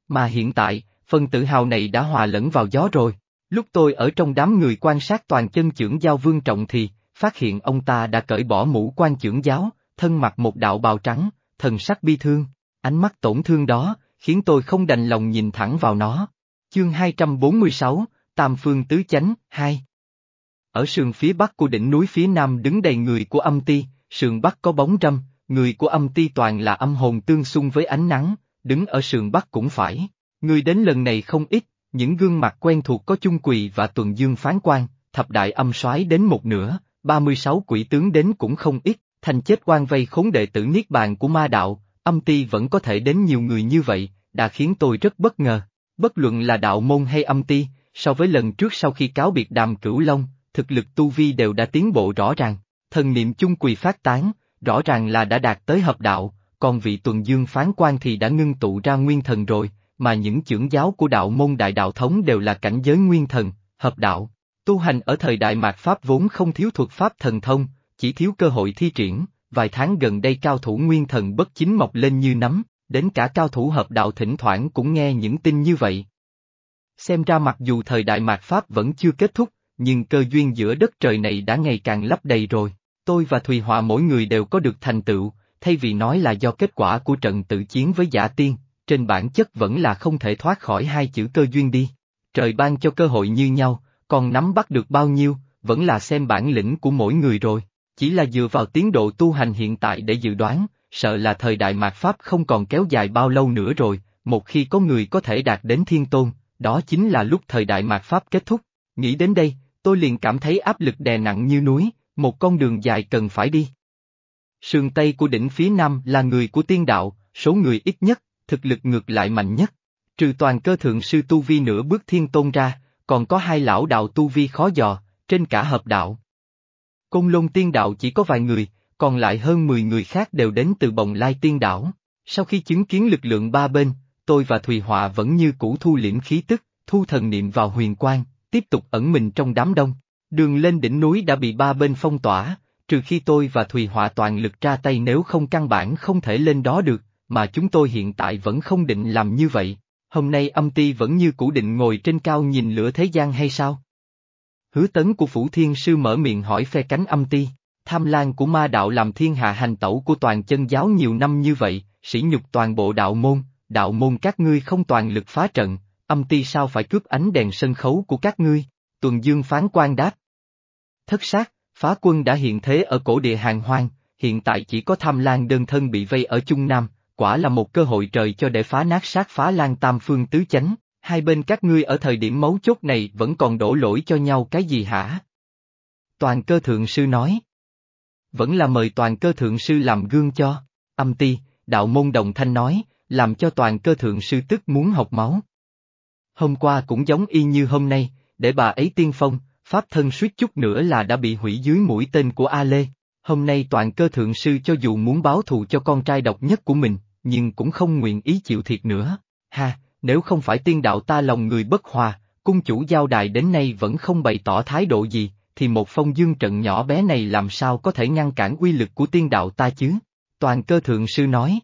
Mà hiện tại, phần tự hào này đã hòa lẫn vào gió rồi. Lúc tôi ở trong đám người quan sát toàn chân trưởng giao vương trọng thì, phát hiện ông ta đã cởi bỏ mũ quan trưởng giáo, thân mặc một đạo bào trắng, thần sắc bi thương. Ánh mắt tổn thương đó, khiến tôi không đành lòng nhìn thẳng vào nó. Chương 246, Tam Phương Tứ Chánh, 2 ở sườn phía bắc của đỉnh núi phía nam đứng đầy người của âm ti, sườn bắc có bóng râm, người của âm ti toàn là âm hồn tương xung với ánh nắng, đứng ở sườn bắc cũng phải. Người đến lần này không ít, những gương mặt quen thuộc có chung quỳ và tuần dương phán quan, thập đại âm soái đến một nửa, 36 quỷ tướng đến cũng không ít, thành chết quan vây khốn đệ tử niết bàn của ma đạo, âm ti vẫn có thể đến nhiều người như vậy, đã khiến tôi rất bất ngờ. Bất luận là đạo môn hay âm ti, so với lần trước sau khi cáo biệt đàm cửu long, thực lực tu vi đều đã tiến bộ rõ ràng, thần niệm chung quỳ phát tán, rõ ràng là đã đạt tới hợp đạo, còn vị tuần dương phán quan thì đã ngưng tụ ra nguyên thần rồi, mà những trưởng giáo của đạo môn đại đạo thống đều là cảnh giới nguyên thần, hợp đạo. Tu hành ở thời đại mạt Pháp vốn không thiếu thuật Pháp thần thông, chỉ thiếu cơ hội thi triển, vài tháng gần đây cao thủ nguyên thần bất chính mọc lên như nấm, đến cả cao thủ hợp đạo thỉnh thoảng cũng nghe những tin như vậy. Xem ra mặc dù thời đại mạt Pháp vẫn chưa kết thúc, nhưng cơ duyên giữa đất trời này đã ngày càng lấp đầy rồi. Tôi và Thùy Họa mỗi người đều có được thành tựu, thay vì nói là do kết quả của trận tự chiến với giả tiên, trên bản chất vẫn là không thể thoát khỏi hai chữ cơ duyên đi. Trời ban cho cơ hội như nhau, còn nắm bắt được bao nhiêu, vẫn là xem bản lĩnh của mỗi người rồi. Chỉ là dựa vào tiến độ tu hành hiện tại để dự đoán, sợ là thời đại mạt Pháp không còn kéo dài bao lâu nữa rồi, một khi có người có thể đạt đến thiên tôn, đó chính là lúc thời đại mạt Pháp kết thúc. Nghĩ đến đây, tôi liền cảm thấy áp lực đè nặng như núi, một con đường dài cần phải đi. Sườn Tây của đỉnh phía Nam là người của tiên đạo, số người ít nhất, thực lực ngược lại mạnh nhất. Trừ toàn cơ thượng sư Tu Vi nửa bước thiên tôn ra, còn có hai lão đạo Tu Vi khó dò, trên cả hợp đạo. Công lôn tiên đạo chỉ có vài người, còn lại hơn 10 người khác đều đến từ bồng lai tiên đảo. Sau khi chứng kiến lực lượng ba bên, tôi và Thùy Họa vẫn như cũ thu liễm khí tức, thu thần niệm vào huyền quang, tiếp tục ẩn mình trong đám đông. Đường lên đỉnh núi đã bị ba bên phong tỏa, trừ khi tôi và Thùy Họa toàn lực ra tay nếu không căn bản không thể lên đó được, mà chúng tôi hiện tại vẫn không định làm như vậy. Hôm nay âm ti vẫn như cũ định ngồi trên cao nhìn lửa thế gian hay sao? Hứa tấn của Phủ Thiên Sư mở miệng hỏi phe cánh âm ti, tham lan của ma đạo làm thiên hạ hành tẩu của toàn chân giáo nhiều năm như vậy, sỉ nhục toàn bộ đạo môn, đạo môn các ngươi không toàn lực phá trận, âm ti sao phải cướp ánh đèn sân khấu của các ngươi, tuần dương phán quan đáp. Thất sát, phá quân đã hiện thế ở cổ địa hàng hoang, hiện tại chỉ có tham lan đơn thân bị vây ở Trung Nam, quả là một cơ hội trời cho để phá nát sát phá lan tam phương tứ chánh, hai bên các ngươi ở thời điểm mấu chốt này vẫn còn đổ lỗi cho nhau cái gì hả? Toàn cơ thượng sư nói. Vẫn là mời toàn cơ thượng sư làm gương cho, âm ti, đạo môn đồng thanh nói, làm cho toàn cơ thượng sư tức muốn học máu. Hôm qua cũng giống y như hôm nay, để bà ấy tiên phong, pháp thân suýt chút nữa là đã bị hủy dưới mũi tên của A Lê. Hôm nay toàn cơ thượng sư cho dù muốn báo thù cho con trai độc nhất của mình, nhưng cũng không nguyện ý chịu thiệt nữa. Ha, nếu không phải tiên đạo ta lòng người bất hòa, cung chủ giao đài đến nay vẫn không bày tỏ thái độ gì, thì một phong dương trận nhỏ bé này làm sao có thể ngăn cản uy lực của tiên đạo ta chứ? Toàn cơ thượng sư nói.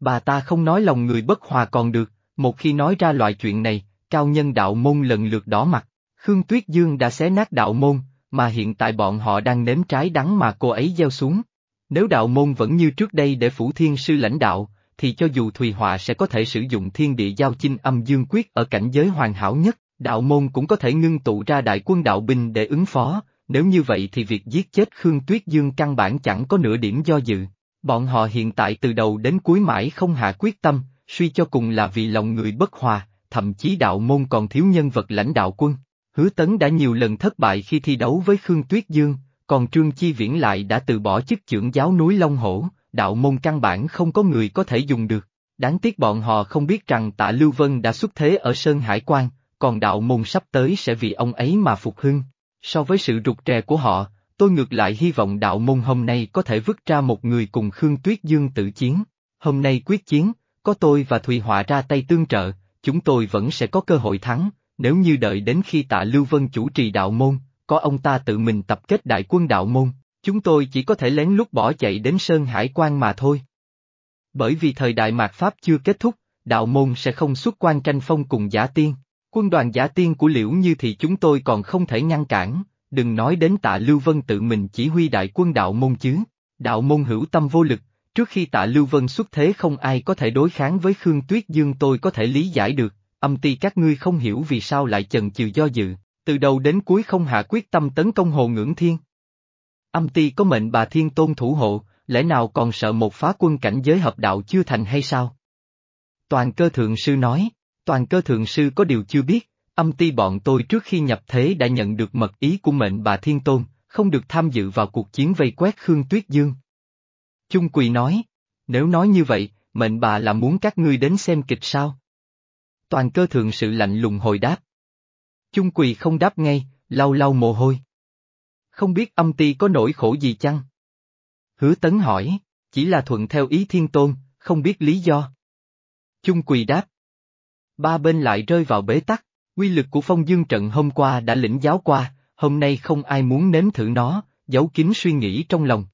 Bà ta không nói lòng người bất hòa còn được, một khi nói ra loại chuyện này, cao nhân đạo môn lần lượt đỏ mặt, Khương Tuyết Dương đã xé nát đạo môn, mà hiện tại bọn họ đang nếm trái đắng mà cô ấy gieo xuống. Nếu đạo môn vẫn như trước đây để phủ thiên sư lãnh đạo, thì cho dù Thùy Họa sẽ có thể sử dụng thiên địa giao chinh âm dương quyết ở cảnh giới hoàn hảo nhất, đạo môn cũng có thể ngưng tụ ra đại quân đạo binh để ứng phó, nếu như vậy thì việc giết chết Khương Tuyết Dương căn bản chẳng có nửa điểm do dự. Bọn họ hiện tại từ đầu đến cuối mãi không hạ quyết tâm, suy cho cùng là vì lòng người bất hòa, thậm chí đạo môn còn thiếu nhân vật lãnh đạo quân. Hứa Tấn đã nhiều lần thất bại khi thi đấu với Khương Tuyết Dương, còn Trương Chi Viễn lại đã từ bỏ chức trưởng giáo núi Long Hổ, đạo môn căn bản không có người có thể dùng được. Đáng tiếc bọn họ không biết rằng tạ Lưu Vân đã xuất thế ở Sơn Hải Quan, còn đạo môn sắp tới sẽ vì ông ấy mà phục hưng. So với sự rụt rè của họ, tôi ngược lại hy vọng đạo môn hôm nay có thể vứt ra một người cùng Khương Tuyết Dương tự chiến. Hôm nay quyết chiến, có tôi và Thùy Họa ra tay tương trợ, chúng tôi vẫn sẽ có cơ hội thắng, nếu như đợi đến khi tạ Lưu Vân chủ trì đạo môn, có ông ta tự mình tập kết đại quân đạo môn, chúng tôi chỉ có thể lén lút bỏ chạy đến Sơn Hải quan mà thôi. Bởi vì thời đại mạt Pháp chưa kết thúc, đạo môn sẽ không xuất quan tranh phong cùng giả tiên. Quân đoàn giả tiên của Liễu Như thì chúng tôi còn không thể ngăn cản, đừng nói đến tạ Lưu Vân tự mình chỉ huy đại quân đạo môn chứ. Đạo môn hữu tâm vô lực, trước khi tạ Lưu Vân xuất thế không ai có thể đối kháng với Khương Tuyết Dương tôi có thể lý giải được, âm ti các ngươi không hiểu vì sao lại chần chừ do dự, từ đầu đến cuối không hạ quyết tâm tấn công hồ ngưỡng thiên. Âm ti có mệnh bà thiên tôn thủ hộ, lẽ nào còn sợ một phá quân cảnh giới hợp đạo chưa thành hay sao? Toàn cơ thượng sư nói, toàn cơ thượng sư có điều chưa biết, âm ti bọn tôi trước khi nhập thế đã nhận được mật ý của mệnh bà thiên tôn, không được tham dự vào cuộc chiến vây quét Khương Tuyết Dương. Chung Quỳ nói, nếu nói như vậy, mệnh bà là muốn các ngươi đến xem kịch sao? Toàn cơ thượng sự lạnh lùng hồi đáp. Chung quỳ không đáp ngay, lau lau mồ hôi. Không biết âm ti có nỗi khổ gì chăng? Hứa tấn hỏi, chỉ là thuận theo ý thiên tôn, không biết lý do. Chung quỳ đáp. Ba bên lại rơi vào bế tắc, quy lực của phong dương trận hôm qua đã lĩnh giáo qua, hôm nay không ai muốn nếm thử nó, giấu kín suy nghĩ trong lòng.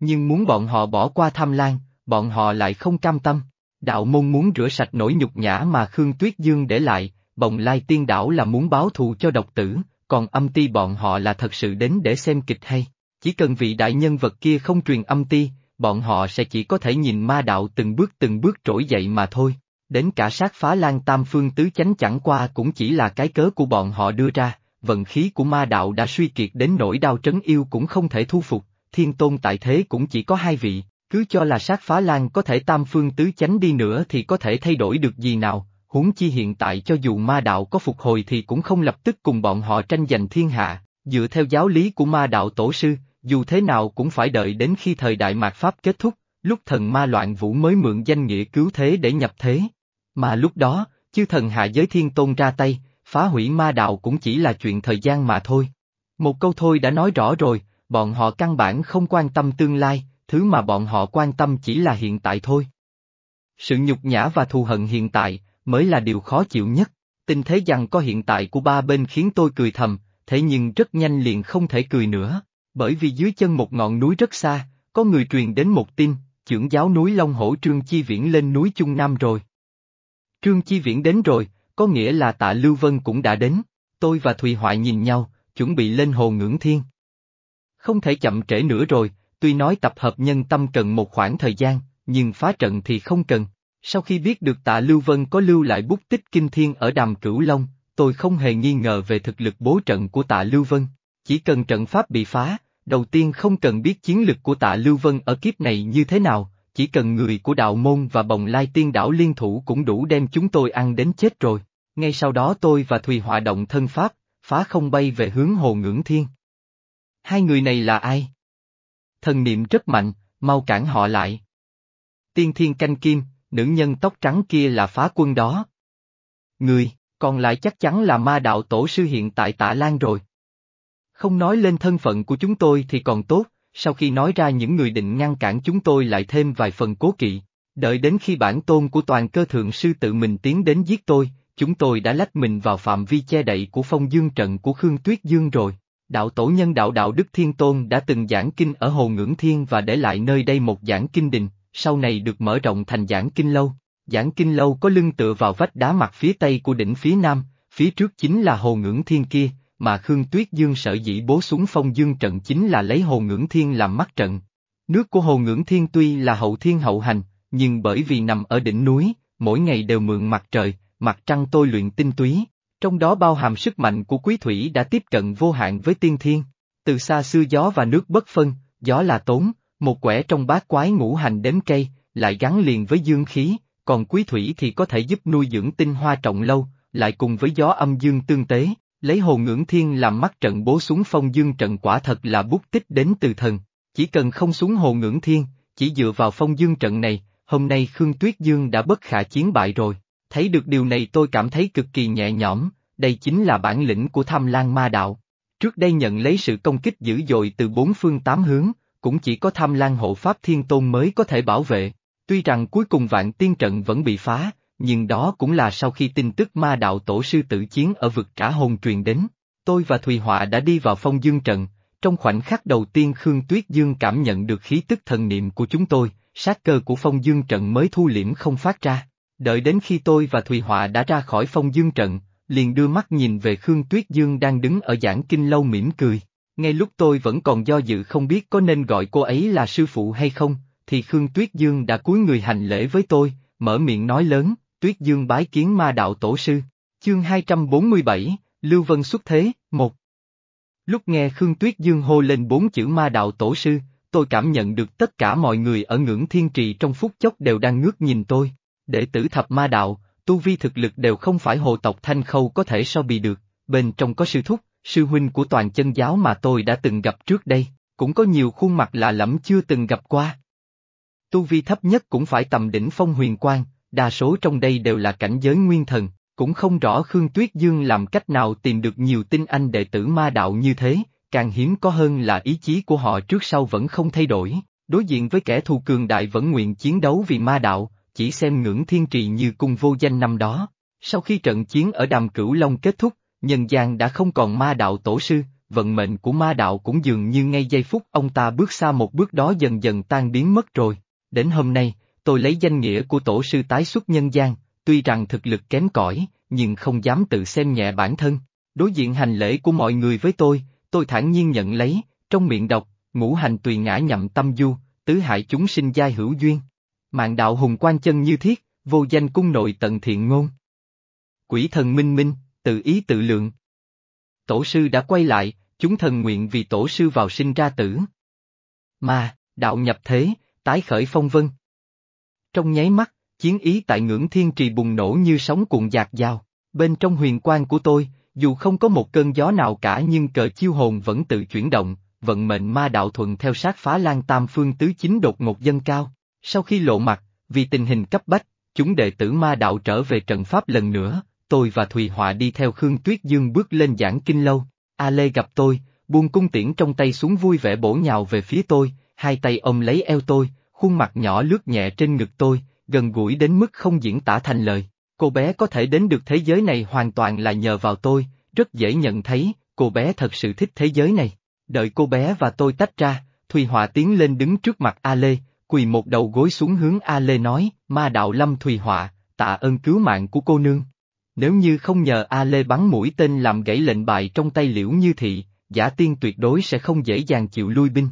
Nhưng muốn bọn họ bỏ qua tham lan, bọn họ lại không cam tâm. Đạo môn muốn rửa sạch nỗi nhục nhã mà Khương Tuyết Dương để lại, bồng lai tiên đảo là muốn báo thù cho độc tử, còn âm ti bọn họ là thật sự đến để xem kịch hay. Chỉ cần vị đại nhân vật kia không truyền âm ti, bọn họ sẽ chỉ có thể nhìn ma đạo từng bước từng bước trỗi dậy mà thôi. Đến cả sát phá lan tam phương tứ chánh chẳng qua cũng chỉ là cái cớ của bọn họ đưa ra, vận khí của ma đạo đã suy kiệt đến nỗi đau trấn yêu cũng không thể thu phục, thiên tôn tại thế cũng chỉ có hai vị, cứ cho là sát phá lan có thể tam phương tứ chánh đi nữa thì có thể thay đổi được gì nào, huống chi hiện tại cho dù ma đạo có phục hồi thì cũng không lập tức cùng bọn họ tranh giành thiên hạ, dựa theo giáo lý của ma đạo tổ sư, dù thế nào cũng phải đợi đến khi thời đại mạt Pháp kết thúc, lúc thần ma loạn vũ mới mượn danh nghĩa cứu thế để nhập thế. Mà lúc đó, chư thần hạ giới thiên tôn ra tay, phá hủy ma đạo cũng chỉ là chuyện thời gian mà thôi. Một câu thôi đã nói rõ rồi, bọn họ căn bản không quan tâm tương lai, thứ mà bọn họ quan tâm chỉ là hiện tại thôi. Sự nhục nhã và thù hận hiện tại, mới là điều khó chịu nhất. Tình thế rằng có hiện tại của ba bên khiến tôi cười thầm, thế nhưng rất nhanh liền không thể cười nữa, bởi vì dưới chân một ngọn núi rất xa, có người truyền đến một tin, trưởng giáo núi Long Hổ Trương Chi Viễn lên núi Trung Nam rồi. Trương Chi Viễn đến rồi, có nghĩa là tạ Lưu Vân cũng đã đến, tôi và Thùy Hoại nhìn nhau, chuẩn bị lên hồ ngưỡng thiên. Không thể chậm trễ nữa rồi, tuy nói tập hợp nhân tâm cần một khoảng thời gian, nhưng phá trận thì không cần. Sau khi biết được tạ Lưu Vân có lưu lại bút tích kinh thiên ở đàm cửu Long, tôi không hề nghi ngờ về thực lực bố trận của tạ Lưu Vân. Chỉ cần trận pháp bị phá, đầu tiên không cần biết chiến lực của tạ Lưu Vân ở kiếp này như thế nào, chỉ cần người của đạo môn và bồng lai tiên đảo liên thủ cũng đủ đem chúng tôi ăn đến chết rồi. Ngay sau đó tôi và Thùy Họa động thân pháp, phá không bay về hướng hồ ngưỡng thiên. Hai người này là ai? Thần niệm rất mạnh, mau cản họ lại. Tiên thiên canh kim, nữ nhân tóc trắng kia là phá quân đó. Người, còn lại chắc chắn là ma đạo tổ sư hiện tại tạ Lan rồi. Không nói lên thân phận của chúng tôi thì còn tốt, sau khi nói ra những người định ngăn cản chúng tôi lại thêm vài phần cố kỵ. Đợi đến khi bản tôn của toàn cơ thượng sư tự mình tiến đến giết tôi, chúng tôi đã lách mình vào phạm vi che đậy của phong dương trận của Khương Tuyết Dương rồi. Đạo tổ nhân đạo đạo Đức Thiên Tôn đã từng giảng kinh ở Hồ Ngưỡng Thiên và để lại nơi đây một giảng kinh đình, sau này được mở rộng thành giảng kinh lâu. Giảng kinh lâu có lưng tựa vào vách đá mặt phía tây của đỉnh phía nam, phía trước chính là Hồ Ngưỡng Thiên kia, mà Khương Tuyết Dương sở dĩ bố xuống phong dương trận chính là lấy Hồ Ngưỡng Thiên làm mắt trận. Nước của Hồ Ngưỡng Thiên tuy là hậu thiên hậu hành, nhưng bởi vì nằm ở đỉnh núi, mỗi ngày đều mượn mặt trời, mặt trăng tôi luyện tinh túy, trong đó bao hàm sức mạnh của quý thủy đã tiếp cận vô hạn với tiên thiên. Từ xa xưa gió và nước bất phân, gió là tốn, một quẻ trong bát quái ngũ hành đếm cây, lại gắn liền với dương khí, còn quý thủy thì có thể giúp nuôi dưỡng tinh hoa trọng lâu, lại cùng với gió âm dương tương tế, lấy hồ ngưỡng thiên làm mắt trận bố xuống phong dương trận quả thật là bút tích đến từ thần, chỉ cần không xuống hồ ngưỡng thiên, chỉ dựa vào phong dương trận này, hôm nay Khương Tuyết Dương đã bất khả chiến bại rồi. Thấy được điều này tôi cảm thấy cực kỳ nhẹ nhõm, đây chính là bản lĩnh của tham lan ma đạo. Trước đây nhận lấy sự công kích dữ dội từ bốn phương tám hướng, cũng chỉ có tham lan hộ pháp thiên tôn mới có thể bảo vệ. Tuy rằng cuối cùng vạn tiên trận vẫn bị phá, nhưng đó cũng là sau khi tin tức ma đạo tổ sư tử chiến ở vực trả hồn truyền đến. Tôi và Thùy Họa đã đi vào phong dương trận, trong khoảnh khắc đầu tiên Khương Tuyết Dương cảm nhận được khí tức thần niệm của chúng tôi, sát cơ của phong dương trận mới thu liễm không phát ra. Đợi đến khi tôi và Thùy Họa đã ra khỏi phong dương trận, liền đưa mắt nhìn về Khương Tuyết Dương đang đứng ở giảng kinh lâu mỉm cười. Ngay lúc tôi vẫn còn do dự không biết có nên gọi cô ấy là sư phụ hay không, thì Khương Tuyết Dương đã cúi người hành lễ với tôi, mở miệng nói lớn, Tuyết Dương bái kiến ma đạo tổ sư. Chương 247, Lưu Vân xuất thế, một. Lúc nghe Khương Tuyết Dương hô lên bốn chữ ma đạo tổ sư, tôi cảm nhận được tất cả mọi người ở ngưỡng thiên trì trong phút chốc đều đang ngước nhìn tôi. Đệ tử thập ma đạo, tu vi thực lực đều không phải hồ tộc thanh khâu có thể so bì được, bên trong có sư thúc, sư huynh của toàn chân giáo mà tôi đã từng gặp trước đây, cũng có nhiều khuôn mặt lạ lẫm chưa từng gặp qua. Tu vi thấp nhất cũng phải tầm đỉnh phong huyền quang, đa số trong đây đều là cảnh giới nguyên thần, cũng không rõ Khương Tuyết Dương làm cách nào tìm được nhiều tinh anh đệ tử ma đạo như thế, càng hiếm có hơn là ý chí của họ trước sau vẫn không thay đổi, đối diện với kẻ thù cường đại vẫn nguyện chiến đấu vì ma đạo, chỉ xem ngưỡng thiên trì như cung vô danh năm đó. Sau khi trận chiến ở đàm cửu Long kết thúc, nhân gian đã không còn ma đạo tổ sư, vận mệnh của ma đạo cũng dường như ngay giây phút ông ta bước xa một bước đó dần dần tan biến mất rồi. Đến hôm nay, tôi lấy danh nghĩa của tổ sư tái xuất nhân gian, tuy rằng thực lực kém cỏi, nhưng không dám tự xem nhẹ bản thân. Đối diện hành lễ của mọi người với tôi, tôi thản nhiên nhận lấy, trong miệng đọc, ngũ hành tùy ngã nhậm tâm du, tứ hại chúng sinh giai hữu duyên. Mạng đạo hùng quan chân như thiết, vô danh cung nội tận thiện ngôn. Quỷ thần minh minh, tự ý tự lượng. Tổ sư đã quay lại, chúng thần nguyện vì tổ sư vào sinh ra tử. Mà, đạo nhập thế, tái khởi phong vân. Trong nháy mắt, chiến ý tại ngưỡng thiên trì bùng nổ như sóng cuộn dạt dao, bên trong huyền quan của tôi, dù không có một cơn gió nào cả nhưng cờ chiêu hồn vẫn tự chuyển động, vận mệnh ma đạo thuận theo sát phá lan tam phương tứ chính đột ngột dân cao. Sau khi lộ mặt, vì tình hình cấp bách, chúng đệ tử ma đạo trở về trận pháp lần nữa, tôi và Thùy Họa đi theo Khương Tuyết Dương bước lên giảng kinh lâu. A Lê gặp tôi, buông cung tiễn trong tay xuống vui vẻ bổ nhào về phía tôi, hai tay ôm lấy eo tôi, khuôn mặt nhỏ lướt nhẹ trên ngực tôi, gần gũi đến mức không diễn tả thành lời. Cô bé có thể đến được thế giới này hoàn toàn là nhờ vào tôi, rất dễ nhận thấy, cô bé thật sự thích thế giới này. Đợi cô bé và tôi tách ra, Thùy Họa tiến lên đứng trước mặt A Lê, quỳ một đầu gối xuống hướng A Lê nói, ma đạo lâm Thùy Họa, tạ ơn cứu mạng của cô nương. Nếu như không nhờ A Lê bắn mũi tên làm gãy lệnh bài trong tay liễu như thị, giả tiên tuyệt đối sẽ không dễ dàng chịu lui binh.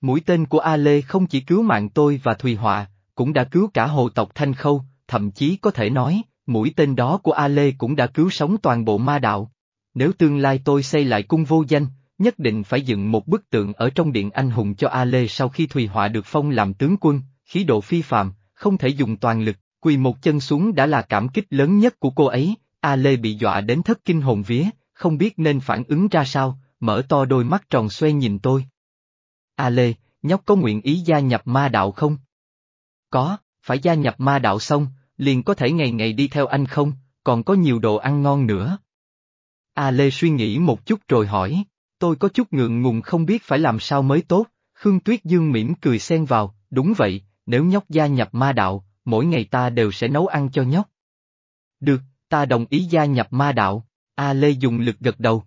Mũi tên của A Lê không chỉ cứu mạng tôi và Thùy Họa, cũng đã cứu cả hồ tộc Thanh Khâu, thậm chí có thể nói, mũi tên đó của A Lê cũng đã cứu sống toàn bộ ma đạo. Nếu tương lai tôi xây lại cung vô danh, nhất định phải dựng một bức tượng ở trong điện anh hùng cho A Lê sau khi Thùy Họa được phong làm tướng quân, khí độ phi phàm, không thể dùng toàn lực, quỳ một chân xuống đã là cảm kích lớn nhất của cô ấy, A Lê bị dọa đến thất kinh hồn vía, không biết nên phản ứng ra sao, mở to đôi mắt tròn xoe nhìn tôi. A Lê, nhóc có nguyện ý gia nhập ma đạo không? Có, phải gia nhập ma đạo xong, liền có thể ngày ngày đi theo anh không, còn có nhiều đồ ăn ngon nữa. A Lê suy nghĩ một chút rồi hỏi, tôi có chút ngượng ngùng không biết phải làm sao mới tốt, Khương Tuyết Dương mỉm cười xen vào, đúng vậy, nếu nhóc gia nhập ma đạo, mỗi ngày ta đều sẽ nấu ăn cho nhóc. Được, ta đồng ý gia nhập ma đạo, A Lê dùng lực gật đầu.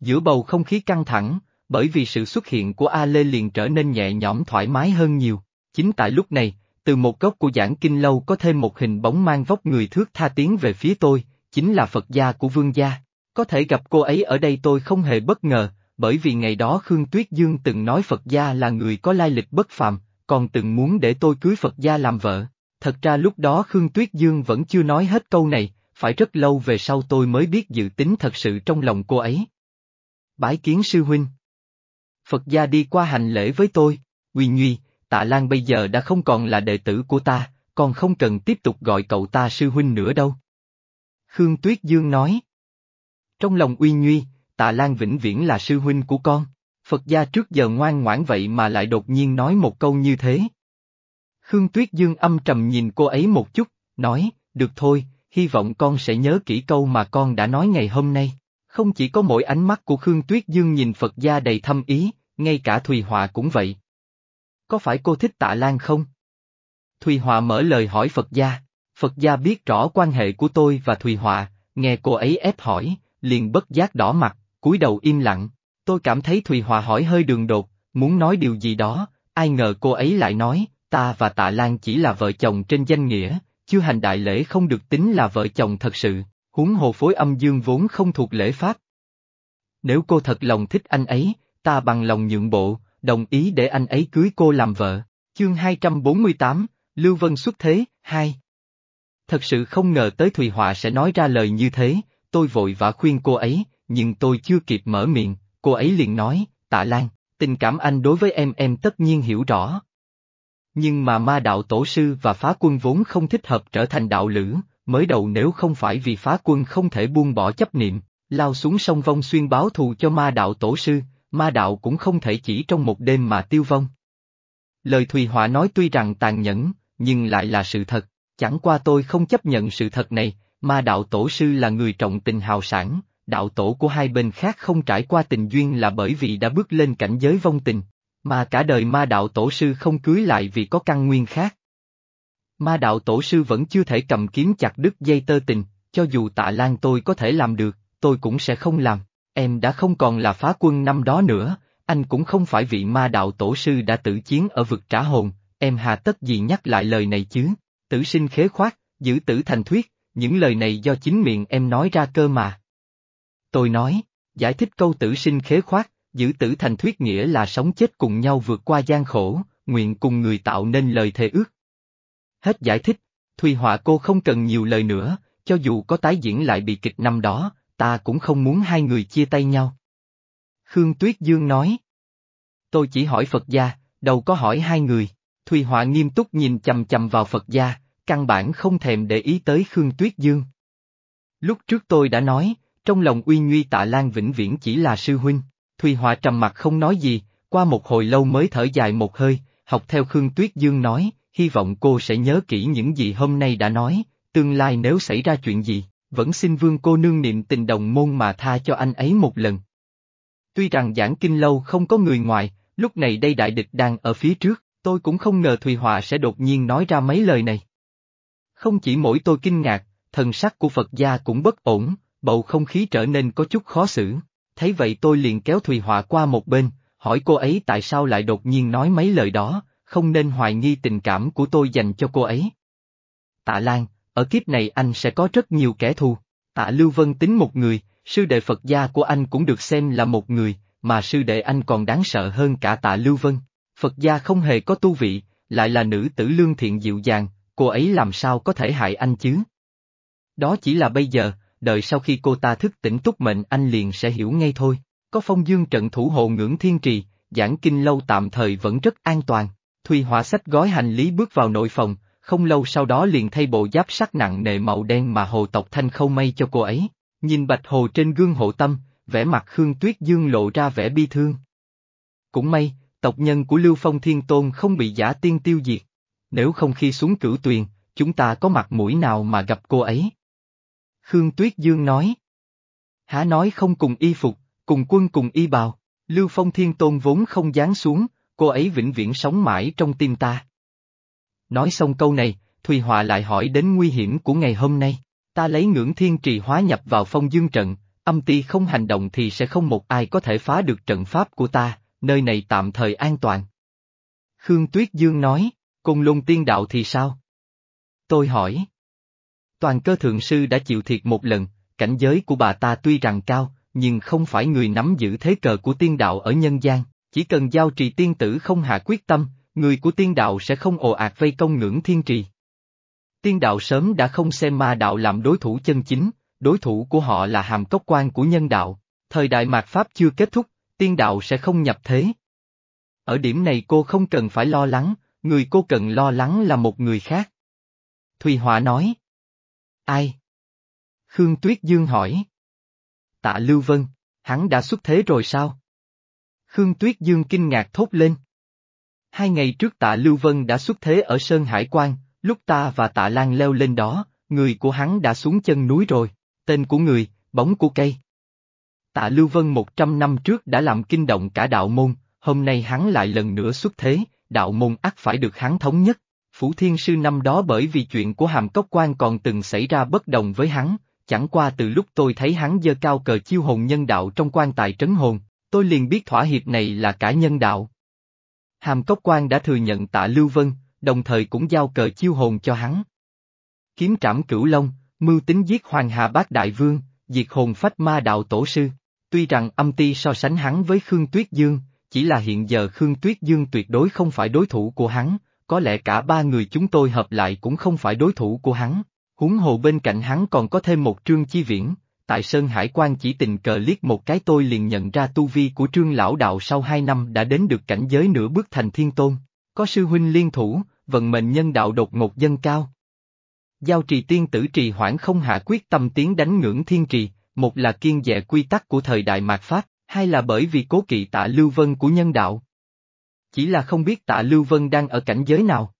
Giữa bầu không khí căng thẳng, bởi vì sự xuất hiện của A Lê liền trở nên nhẹ nhõm thoải mái hơn nhiều. Chính tại lúc này, từ một góc của giảng kinh lâu có thêm một hình bóng mang vóc người thước tha tiến về phía tôi, chính là Phật gia của vương gia. Có thể gặp cô ấy ở đây tôi không hề bất ngờ, bởi vì ngày đó Khương Tuyết Dương từng nói Phật gia là người có lai lịch bất phàm, còn từng muốn để tôi cưới Phật gia làm vợ. Thật ra lúc đó Khương Tuyết Dương vẫn chưa nói hết câu này, phải rất lâu về sau tôi mới biết dự tính thật sự trong lòng cô ấy. Bái kiến sư huynh. Phật gia đi qua hành lễ với tôi, Uy Nhuy, Tạ Lan bây giờ đã không còn là đệ tử của ta, còn không cần tiếp tục gọi cậu ta sư huynh nữa đâu. Khương Tuyết Dương nói. Trong lòng Uy Nhuy, Tạ Lan vĩnh viễn là sư huynh của con, Phật gia trước giờ ngoan ngoãn vậy mà lại đột nhiên nói một câu như thế. Khương Tuyết Dương âm trầm nhìn cô ấy một chút, nói, được thôi, hy vọng con sẽ nhớ kỹ câu mà con đã nói ngày hôm nay. Không chỉ có mỗi ánh mắt của Khương Tuyết Dương nhìn Phật gia đầy thâm ý, ngay cả Thùy Họa cũng vậy. Có phải cô thích tạ Lan không? Thùy Họa mở lời hỏi Phật gia, Phật gia biết rõ quan hệ của tôi và Thùy Họa, nghe cô ấy ép hỏi, liền bất giác đỏ mặt, cúi đầu im lặng. Tôi cảm thấy Thùy hòa hỏi hơi đường đột, muốn nói điều gì đó, ai ngờ cô ấy lại nói, ta và Tạ Lan chỉ là vợ chồng trên danh nghĩa, chưa hành đại lễ không được tính là vợ chồng thật sự, huống hồ phối âm dương vốn không thuộc lễ pháp. Nếu cô thật lòng thích anh ấy, ta bằng lòng nhượng bộ, đồng ý để anh ấy cưới cô làm vợ. Chương 248, Lưu Vân xuất thế, 2 Thật sự không ngờ tới Thùy Họa sẽ nói ra lời như thế, tôi vội vã khuyên cô ấy, nhưng tôi chưa kịp mở miệng, cô ấy liền nói, tạ Lan, tình cảm anh đối với em em tất nhiên hiểu rõ. Nhưng mà ma đạo tổ sư và phá quân vốn không thích hợp trở thành đạo lữ, mới đầu nếu không phải vì phá quân không thể buông bỏ chấp niệm, lao xuống sông vong xuyên báo thù cho ma đạo tổ sư, ma đạo cũng không thể chỉ trong một đêm mà tiêu vong. Lời Thùy Họa nói tuy rằng tàn nhẫn, nhưng lại là sự thật, chẳng qua tôi không chấp nhận sự thật này, ma đạo tổ sư là người trọng tình hào sản, đạo tổ của hai bên khác không trải qua tình duyên là bởi vì đã bước lên cảnh giới vong tình, mà cả đời ma đạo tổ sư không cưới lại vì có căn nguyên khác. Ma đạo tổ sư vẫn chưa thể cầm kiếm chặt đứt dây tơ tình, cho dù tạ lan tôi có thể làm được, tôi cũng sẽ không làm. Em đã không còn là phá quân năm đó nữa, anh cũng không phải vị ma đạo tổ sư đã tử chiến ở vực trả hồn, em hà tất gì nhắc lại lời này chứ, tử sinh khế khoát, giữ tử thành thuyết, những lời này do chính miệng em nói ra cơ mà. Tôi nói, giải thích câu tử sinh khế khoát, giữ tử thành thuyết nghĩa là sống chết cùng nhau vượt qua gian khổ, nguyện cùng người tạo nên lời thề ước. Hết giải thích, Thùy Họa cô không cần nhiều lời nữa, cho dù có tái diễn lại bị kịch năm đó, ta cũng không muốn hai người chia tay nhau. Khương Tuyết Dương nói. Tôi chỉ hỏi Phật gia, đâu có hỏi hai người. Thùy Họa nghiêm túc nhìn chầm chầm vào Phật gia, căn bản không thèm để ý tới Khương Tuyết Dương. Lúc trước tôi đã nói, trong lòng uy nguy tạ Lan vĩnh viễn chỉ là sư huynh. Thùy Họa trầm mặt không nói gì, qua một hồi lâu mới thở dài một hơi, học theo Khương Tuyết Dương nói, hy vọng cô sẽ nhớ kỹ những gì hôm nay đã nói, tương lai nếu xảy ra chuyện gì, vẫn xin vương cô nương niệm tình đồng môn mà tha cho anh ấy một lần. Tuy rằng giảng kinh lâu không có người ngoài, lúc này đây đại địch đang ở phía trước, tôi cũng không ngờ Thùy Họa sẽ đột nhiên nói ra mấy lời này. Không chỉ mỗi tôi kinh ngạc, thần sắc của Phật gia cũng bất ổn, bầu không khí trở nên có chút khó xử. Thấy vậy tôi liền kéo Thùy Họa qua một bên, hỏi cô ấy tại sao lại đột nhiên nói mấy lời đó, không nên hoài nghi tình cảm của tôi dành cho cô ấy. Tạ Lan, ở kiếp này anh sẽ có rất nhiều kẻ thù. Tạ Lưu Vân tính một người, sư đệ Phật gia của anh cũng được xem là một người, mà sư đệ anh còn đáng sợ hơn cả tạ Lưu Vân. Phật gia không hề có tu vị, lại là nữ tử lương thiện dịu dàng, cô ấy làm sao có thể hại anh chứ? Đó chỉ là bây giờ, đợi sau khi cô ta thức tỉnh túc mệnh anh liền sẽ hiểu ngay thôi. Có phong dương trận thủ hộ ngưỡng thiên trì, giảng kinh lâu tạm thời vẫn rất an toàn. Thùy hỏa sách gói hành lý bước vào nội phòng, không lâu sau đó liền thay bộ giáp sắt nặng nề màu đen mà hồ tộc thanh khâu may cho cô ấy. Nhìn bạch hồ trên gương hộ tâm, vẻ mặt Khương Tuyết Dương lộ ra vẻ bi thương. Cũng may, tộc nhân của Lưu Phong Thiên Tôn không bị giả tiên tiêu diệt. Nếu không khi xuống cửu tuyền, chúng ta có mặt mũi nào mà gặp cô ấy? Khương Tuyết Dương nói. Há nói không cùng y phục, cùng quân cùng y bào, Lưu Phong Thiên Tôn vốn không dán xuống, cô ấy vĩnh viễn sống mãi trong tim ta. Nói xong câu này, Thùy Hòa lại hỏi đến nguy hiểm của ngày hôm nay. Ta lấy ngưỡng thiên trì hóa nhập vào phong dương trận, âm ti không hành động thì sẽ không một ai có thể phá được trận pháp của ta, nơi này tạm thời an toàn. Khương Tuyết Dương nói, cùng lùng tiên đạo thì sao? Tôi hỏi. Toàn cơ thượng sư đã chịu thiệt một lần, cảnh giới của bà ta tuy rằng cao, nhưng không phải người nắm giữ thế cờ của tiên đạo ở nhân gian, chỉ cần giao trì tiên tử không hạ quyết tâm, người của tiên đạo sẽ không ồ ạt vây công ngưỡng thiên trì. Tiên đạo sớm đã không xem ma đạo làm đối thủ chân chính, đối thủ của họ là hàm cốc quan của nhân đạo, thời đại mạt Pháp chưa kết thúc, tiên đạo sẽ không nhập thế. Ở điểm này cô không cần phải lo lắng, người cô cần lo lắng là một người khác. Thùy Họa nói. Ai? Khương Tuyết Dương hỏi. Tạ Lưu Vân, hắn đã xuất thế rồi sao? Khương Tuyết Dương kinh ngạc thốt lên. Hai ngày trước tạ Lưu Vân đã xuất thế ở Sơn Hải Quan, lúc ta và tạ Lan leo lên đó, người của hắn đã xuống chân núi rồi, tên của người, bóng của cây. Tạ Lưu Vân một trăm năm trước đã làm kinh động cả đạo môn, hôm nay hắn lại lần nữa xuất thế, đạo môn ắt phải được hắn thống nhất. Phủ Thiên Sư năm đó bởi vì chuyện của Hàm Cốc Quan còn từng xảy ra bất đồng với hắn, chẳng qua từ lúc tôi thấy hắn dơ cao cờ chiêu hồn nhân đạo trong quan tài trấn hồn, tôi liền biết thỏa hiệp này là cả nhân đạo. Hàm Cốc Quan đã thừa nhận tạ Lưu Vân, đồng thời cũng giao cờ chiêu hồn cho hắn. Kiếm trảm cửu long, mưu tính giết Hoàng Hà bác Đại Vương, diệt hồn phách ma đạo tổ sư. Tuy rằng âm ti so sánh hắn với Khương Tuyết Dương, chỉ là hiện giờ Khương Tuyết Dương tuyệt đối không phải đối thủ của hắn, có lẽ cả ba người chúng tôi hợp lại cũng không phải đối thủ của hắn. Húng hồ bên cạnh hắn còn có thêm một trương chi viễn, tại Sơn Hải quan chỉ tình cờ liếc một cái tôi liền nhận ra tu vi của trương lão đạo sau hai năm đã đến được cảnh giới nửa bước thành thiên tôn. Có sư huynh liên thủ, vận mệnh nhân đạo đột ngột dân cao. Giao trì tiên tử trì hoãn không hạ quyết tâm tiến đánh ngưỡng thiên trì, một là kiên dè quy tắc của thời đại mạt Pháp, hay là bởi vì cố kỵ tạ Lưu Vân của nhân đạo. Chỉ là không biết tạ Lưu Vân đang ở cảnh giới nào.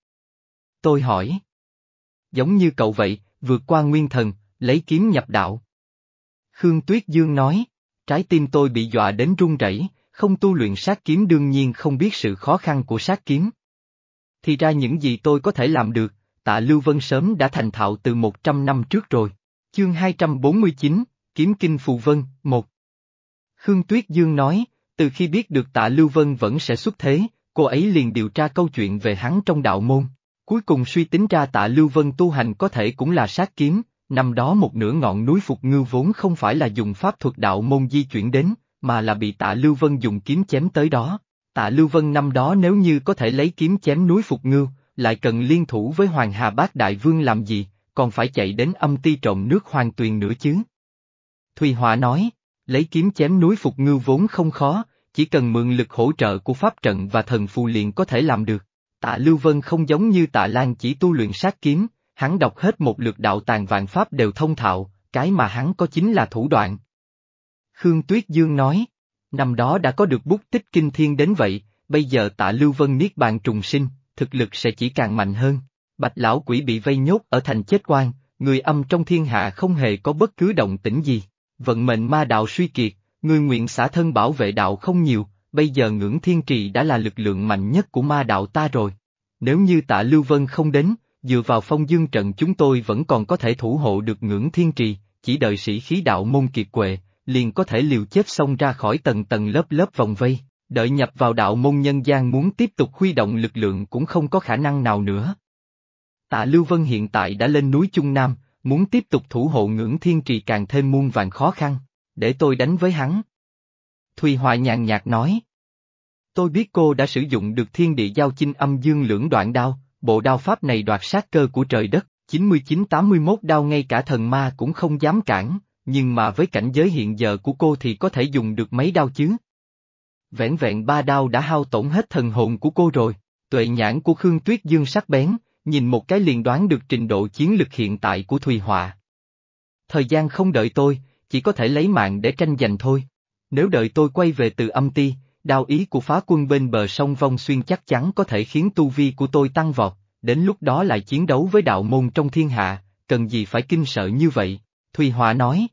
Tôi hỏi. giống như cậu vậy, vượt qua nguyên thần, lấy kiếm nhập đạo. Khương Tuyết Dương nói, trái tim tôi bị dọa đến run rẩy, không tu luyện sát kiếm đương nhiên không biết sự khó khăn của sát kiếm. Thì ra những gì tôi có thể làm được, tạ Lưu Vân sớm đã thành thạo từ 100 năm trước rồi. Chương 249, Kiếm Kinh Phù Vân, 1 Khương Tuyết Dương nói, từ khi biết được tạ Lưu Vân vẫn sẽ xuất thế, cô ấy liền điều tra câu chuyện về hắn trong đạo môn. Cuối cùng suy tính ra tạ Lưu Vân tu hành có thể cũng là sát kiếm, năm đó một nửa ngọn núi Phục Ngư vốn không phải là dùng pháp thuật đạo môn di chuyển đến, mà là bị tạ Lưu Vân dùng kiếm chém tới đó. Tạ Lưu Vân năm đó nếu như có thể lấy kiếm chém núi Phục Ngư, lại cần liên thủ với Hoàng Hà Bát Đại Vương làm gì, còn phải chạy đến âm ti trộm nước hoàng tuyền nữa chứ. Thùy Họa nói, lấy kiếm chém núi Phục Ngư vốn không khó, chỉ cần mượn lực hỗ trợ của pháp trận và thần phù liền có thể làm được. Tạ Lưu Vân không giống như tạ Lan chỉ tu luyện sát kiếm, hắn đọc hết một lượt đạo tàng vạn pháp đều thông thạo, cái mà hắn có chính là thủ đoạn. Khương Tuyết Dương nói, năm đó đã có được bút tích kinh thiên đến vậy, bây giờ tạ Lưu Vân niết bàn trùng sinh, thực lực sẽ chỉ càng mạnh hơn. Bạch lão quỷ bị vây nhốt ở thành chết quan, người âm trong thiên hạ không hề có bất cứ động tĩnh gì. Vận mệnh ma đạo suy kiệt, người nguyện xả thân bảo vệ đạo không nhiều, bây giờ ngưỡng thiên trì đã là lực lượng mạnh nhất của ma đạo ta rồi. Nếu như tạ Lưu Vân không đến, dựa vào phong dương trận chúng tôi vẫn còn có thể thủ hộ được ngưỡng thiên trì, chỉ đợi sĩ khí đạo môn kiệt quệ, liền có thể liều chết xông ra khỏi tầng tầng lớp lớp vòng vây, đợi nhập vào đạo môn nhân gian muốn tiếp tục huy động lực lượng cũng không có khả năng nào nữa. Tạ Lưu Vân hiện tại đã lên núi Trung Nam, muốn tiếp tục thủ hộ ngưỡng thiên trì càng thêm muôn vàng khó khăn, để tôi đánh với hắn. Thùy Hoài nhàn nhạt nói. Tôi biết cô đã sử dụng được thiên địa giao chinh âm dương lưỡng đoạn đao, bộ đao pháp này đoạt sát cơ của trời đất, 99-81 đao ngay cả thần ma cũng không dám cản, nhưng mà với cảnh giới hiện giờ của cô thì có thể dùng được mấy đao chứ. Vẹn vẹn ba đao đã hao tổn hết thần hồn của cô rồi, tuệ nhãn của Khương Tuyết Dương sắc bén, nhìn một cái liền đoán được trình độ chiến lực hiện tại của Thùy Họa. Thời gian không đợi tôi, chỉ có thể lấy mạng để tranh giành thôi. Nếu đợi tôi quay về từ âm ti, đao ý của phá quân bên bờ sông Vong Xuyên chắc chắn có thể khiến tu vi của tôi tăng vọt, đến lúc đó lại chiến đấu với đạo môn trong thiên hạ, cần gì phải kinh sợ như vậy, Thùy Họa nói.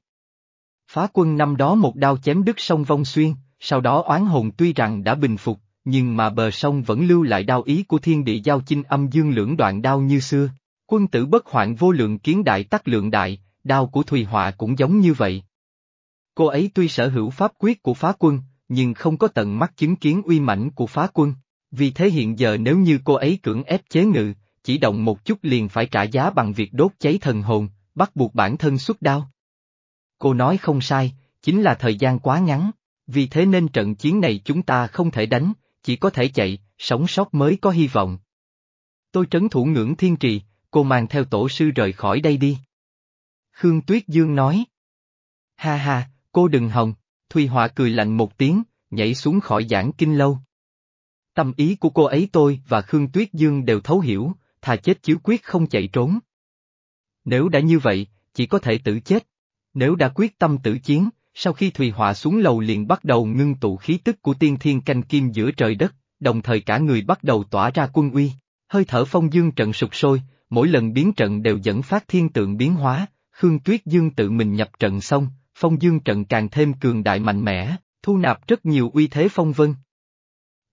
Phá quân năm đó một đao chém đứt sông Vong Xuyên, sau đó oán hồn tuy rằng đã bình phục, nhưng mà bờ sông vẫn lưu lại đao ý của thiên địa giao chinh âm dương lưỡng đoạn đao như xưa. Quân tử bất hoạn vô lượng kiến đại tắc lượng đại, đao của Thùy Họa cũng giống như vậy. Cô ấy tuy sở hữu pháp quyết của phá quân, nhưng không có tận mắt chứng kiến uy mãnh của phá quân. Vì thế hiện giờ nếu như cô ấy cưỡng ép chế ngự, chỉ động một chút liền phải trả giá bằng việc đốt cháy thần hồn, bắt buộc bản thân xuất đao. Cô nói không sai, chính là thời gian quá ngắn, vì thế nên trận chiến này chúng ta không thể đánh, chỉ có thể chạy, sống sót mới có hy vọng. Tôi trấn thủ ngưỡng thiên trì, cô mang theo tổ sư rời khỏi đây đi. Khương Tuyết Dương nói. Ha ha, cô đừng hồng. Thùy Họa cười lạnh một tiếng, nhảy xuống khỏi giảng kinh lâu. Tâm ý của cô ấy tôi và Khương Tuyết Dương đều thấu hiểu, thà chết chiếu quyết không chạy trốn. Nếu đã như vậy, chỉ có thể tự chết. Nếu đã quyết tâm tử chiến, sau khi Thùy Họa xuống lầu liền bắt đầu ngưng tụ khí tức của tiên thiên canh kim giữa trời đất, đồng thời cả người bắt đầu tỏa ra quân uy, hơi thở phong dương trận sụp sôi, mỗi lần biến trận đều dẫn phát thiên tượng biến hóa, Khương Tuyết Dương tự mình nhập trận xong, phong dương trận càng thêm cường đại mạnh mẽ, thu nạp rất nhiều uy thế phong vân.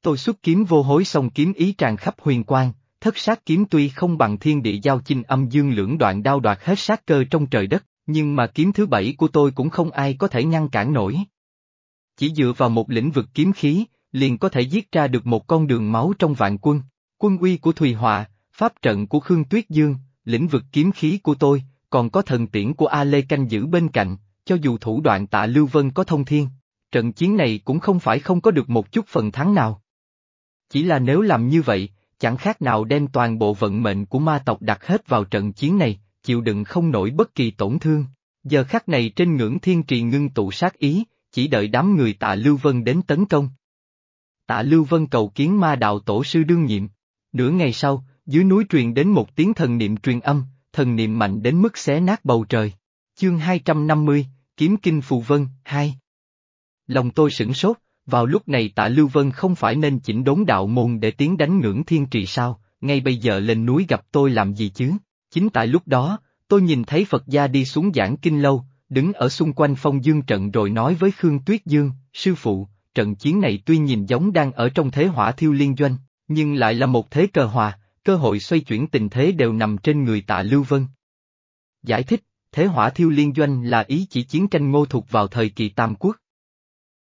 Tôi xuất kiếm vô hối xong kiếm ý tràn khắp huyền quang, thất sát kiếm tuy không bằng thiên địa giao chinh âm dương lưỡng đoạn đao đoạt hết sát cơ trong trời đất, nhưng mà kiếm thứ bảy của tôi cũng không ai có thể ngăn cản nổi. Chỉ dựa vào một lĩnh vực kiếm khí, liền có thể giết ra được một con đường máu trong vạn quân, quân uy của Thùy Họa, pháp trận của Khương Tuyết Dương, lĩnh vực kiếm khí của tôi, còn có thần tiễn của A Lê canh giữ bên cạnh, cho dù thủ đoạn tạ Lưu Vân có thông thiên, trận chiến này cũng không phải không có được một chút phần thắng nào. Chỉ là nếu làm như vậy, chẳng khác nào đem toàn bộ vận mệnh của ma tộc đặt hết vào trận chiến này, chịu đựng không nổi bất kỳ tổn thương. Giờ khắc này trên ngưỡng thiên trì ngưng tụ sát ý, chỉ đợi đám người tạ Lưu Vân đến tấn công. Tạ Lưu Vân cầu kiến ma đạo tổ sư đương nhiệm. Nửa ngày sau, dưới núi truyền đến một tiếng thần niệm truyền âm, thần niệm mạnh đến mức xé nát bầu trời. Chương 250, Kiếm Kinh Phù Vân, 2 Lòng tôi sửng sốt, vào lúc này tạ Lưu Vân không phải nên chỉnh đốn đạo môn để tiến đánh ngưỡng thiên trì sao, ngay bây giờ lên núi gặp tôi làm gì chứ? Chính tại lúc đó, tôi nhìn thấy Phật gia đi xuống giảng kinh lâu, đứng ở xung quanh phong dương trận rồi nói với Khương Tuyết Dương, sư phụ, trận chiến này tuy nhìn giống đang ở trong thế hỏa thiêu liên doanh, nhưng lại là một thế cờ hòa, cơ hội xoay chuyển tình thế đều nằm trên người tạ Lưu Vân. Giải thích, thế hỏa thiêu liên doanh là ý chỉ chiến tranh ngô thuộc vào thời kỳ Tam Quốc.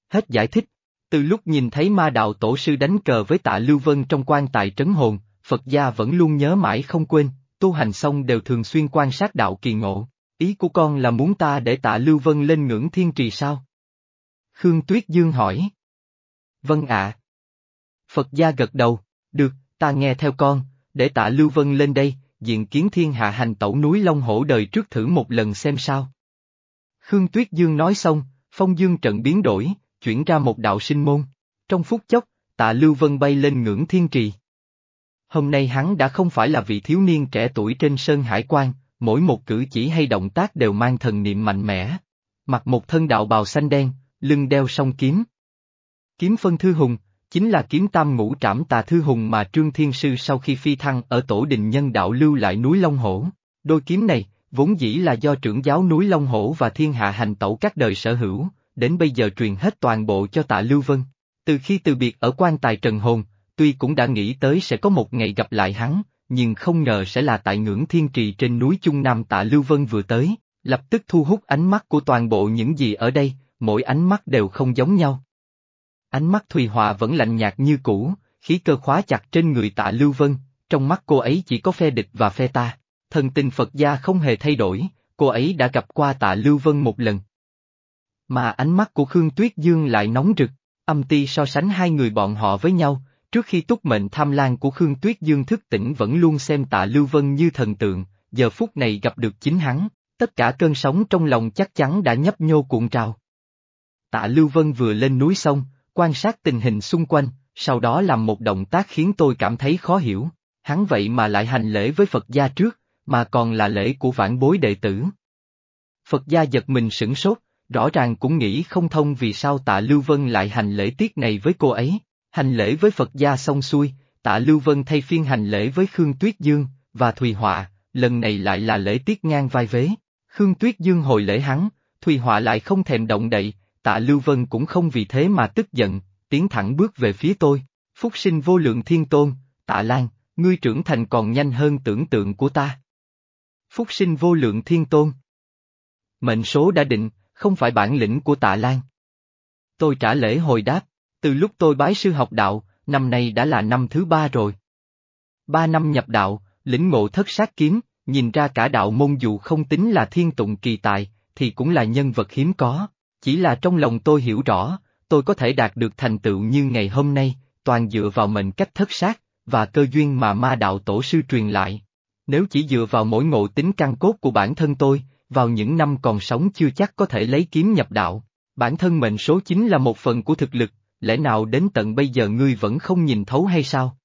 Hết giải thích, từ lúc nhìn thấy ma đạo tổ sư đánh cờ với tạ Lưu Vân trong quan tài trấn hồn, Phật gia vẫn luôn nhớ mãi không quên, tu hành xong đều thường xuyên quan sát đạo kỳ ngộ. Ý của con là muốn ta để tạ Lưu Vân lên ngưỡng thiên trì sao? Khương Tuyết Dương hỏi. Vâng ạ. Phật gia gật đầu, được, ta nghe theo con, để tạ Lưu Vân lên đây, diện kiến thiên hạ hành tẩu núi Long Hổ đời trước thử một lần xem sao. Khương Tuyết Dương nói xong, phong dương trận biến đổi, chuyển ra một đạo sinh môn. Trong phút chốc, tạ Lưu Vân bay lên ngưỡng thiên trì. Hôm nay hắn đã không phải là vị thiếu niên trẻ tuổi trên sơn hải quan, mỗi một cử chỉ hay động tác đều mang thần niệm mạnh mẽ. Mặc một thân đạo bào xanh đen, lưng đeo song kiếm. Kiếm phân thư hùng, chính là kiếm tam ngũ trảm tà thư hùng mà Trương Thiên Sư sau khi phi thăng ở tổ đình nhân đạo lưu lại núi Long Hổ. Đôi kiếm này, vốn dĩ là do trưởng giáo núi Long Hổ và thiên hạ hành tẩu các đời sở hữu, đến bây giờ truyền hết toàn bộ cho tạ Lưu Vân. Từ khi từ biệt ở quan tài Trần Hồn, tuy cũng đã nghĩ tới sẽ có một ngày gặp lại hắn, nhưng không ngờ sẽ là tại ngưỡng thiên trì trên núi Trung Nam tạ Lưu Vân vừa tới, lập tức thu hút ánh mắt của toàn bộ những gì ở đây, mỗi ánh mắt đều không giống nhau. Ánh mắt Thùy Hòa vẫn lạnh nhạt như cũ, khí cơ khóa chặt trên người tạ Lưu Vân, trong mắt cô ấy chỉ có phe địch và phe ta. Thần tình Phật gia không hề thay đổi, cô ấy đã gặp qua tạ Lưu Vân một lần. Mà ánh mắt của Khương Tuyết Dương lại nóng rực, âm ti so sánh hai người bọn họ với nhau, trước khi túc mệnh tham lan của Khương Tuyết Dương thức tỉnh vẫn luôn xem tạ Lưu Vân như thần tượng, giờ phút này gặp được chính hắn, tất cả cơn sóng trong lòng chắc chắn đã nhấp nhô cuộn trào. Tạ Lưu Vân vừa lên núi xong, quan sát tình hình xung quanh, sau đó làm một động tác khiến tôi cảm thấy khó hiểu, hắn vậy mà lại hành lễ với Phật gia trước, mà còn là lễ của vãn bối đệ tử. Phật gia giật mình sửng sốt, rõ ràng cũng nghĩ không thông vì sao tạ Lưu Vân lại hành lễ tiết này với cô ấy, hành lễ với Phật gia xong xuôi, tạ Lưu Vân thay phiên hành lễ với Khương Tuyết Dương, và Thùy Họa, lần này lại là lễ tiết ngang vai vế, Khương Tuyết Dương hồi lễ hắn, Thùy Họa lại không thèm động đậy, tạ Lưu Vân cũng không vì thế mà tức giận, tiến thẳng bước về phía tôi, phúc sinh vô lượng thiên tôn, tạ Lan, ngươi trưởng thành còn nhanh hơn tưởng tượng của ta. Phúc sinh vô lượng thiên tôn. Mệnh số đã định, không phải bản lĩnh của tạ Lan. Tôi trả lễ hồi đáp, từ lúc tôi bái sư học đạo, năm nay đã là năm thứ ba rồi. Ba năm nhập đạo, lĩnh ngộ thất sát kiếm, nhìn ra cả đạo môn dù không tính là thiên tụng kỳ tài, thì cũng là nhân vật hiếm có. Chỉ là trong lòng tôi hiểu rõ, tôi có thể đạt được thành tựu như ngày hôm nay, toàn dựa vào mệnh cách thất sát, và cơ duyên mà ma đạo tổ sư truyền lại. Nếu chỉ dựa vào mỗi ngộ tính căn cốt của bản thân tôi, vào những năm còn sống chưa chắc có thể lấy kiếm nhập đạo. Bản thân mệnh số chính là một phần của thực lực, lẽ nào đến tận bây giờ ngươi vẫn không nhìn thấu hay sao?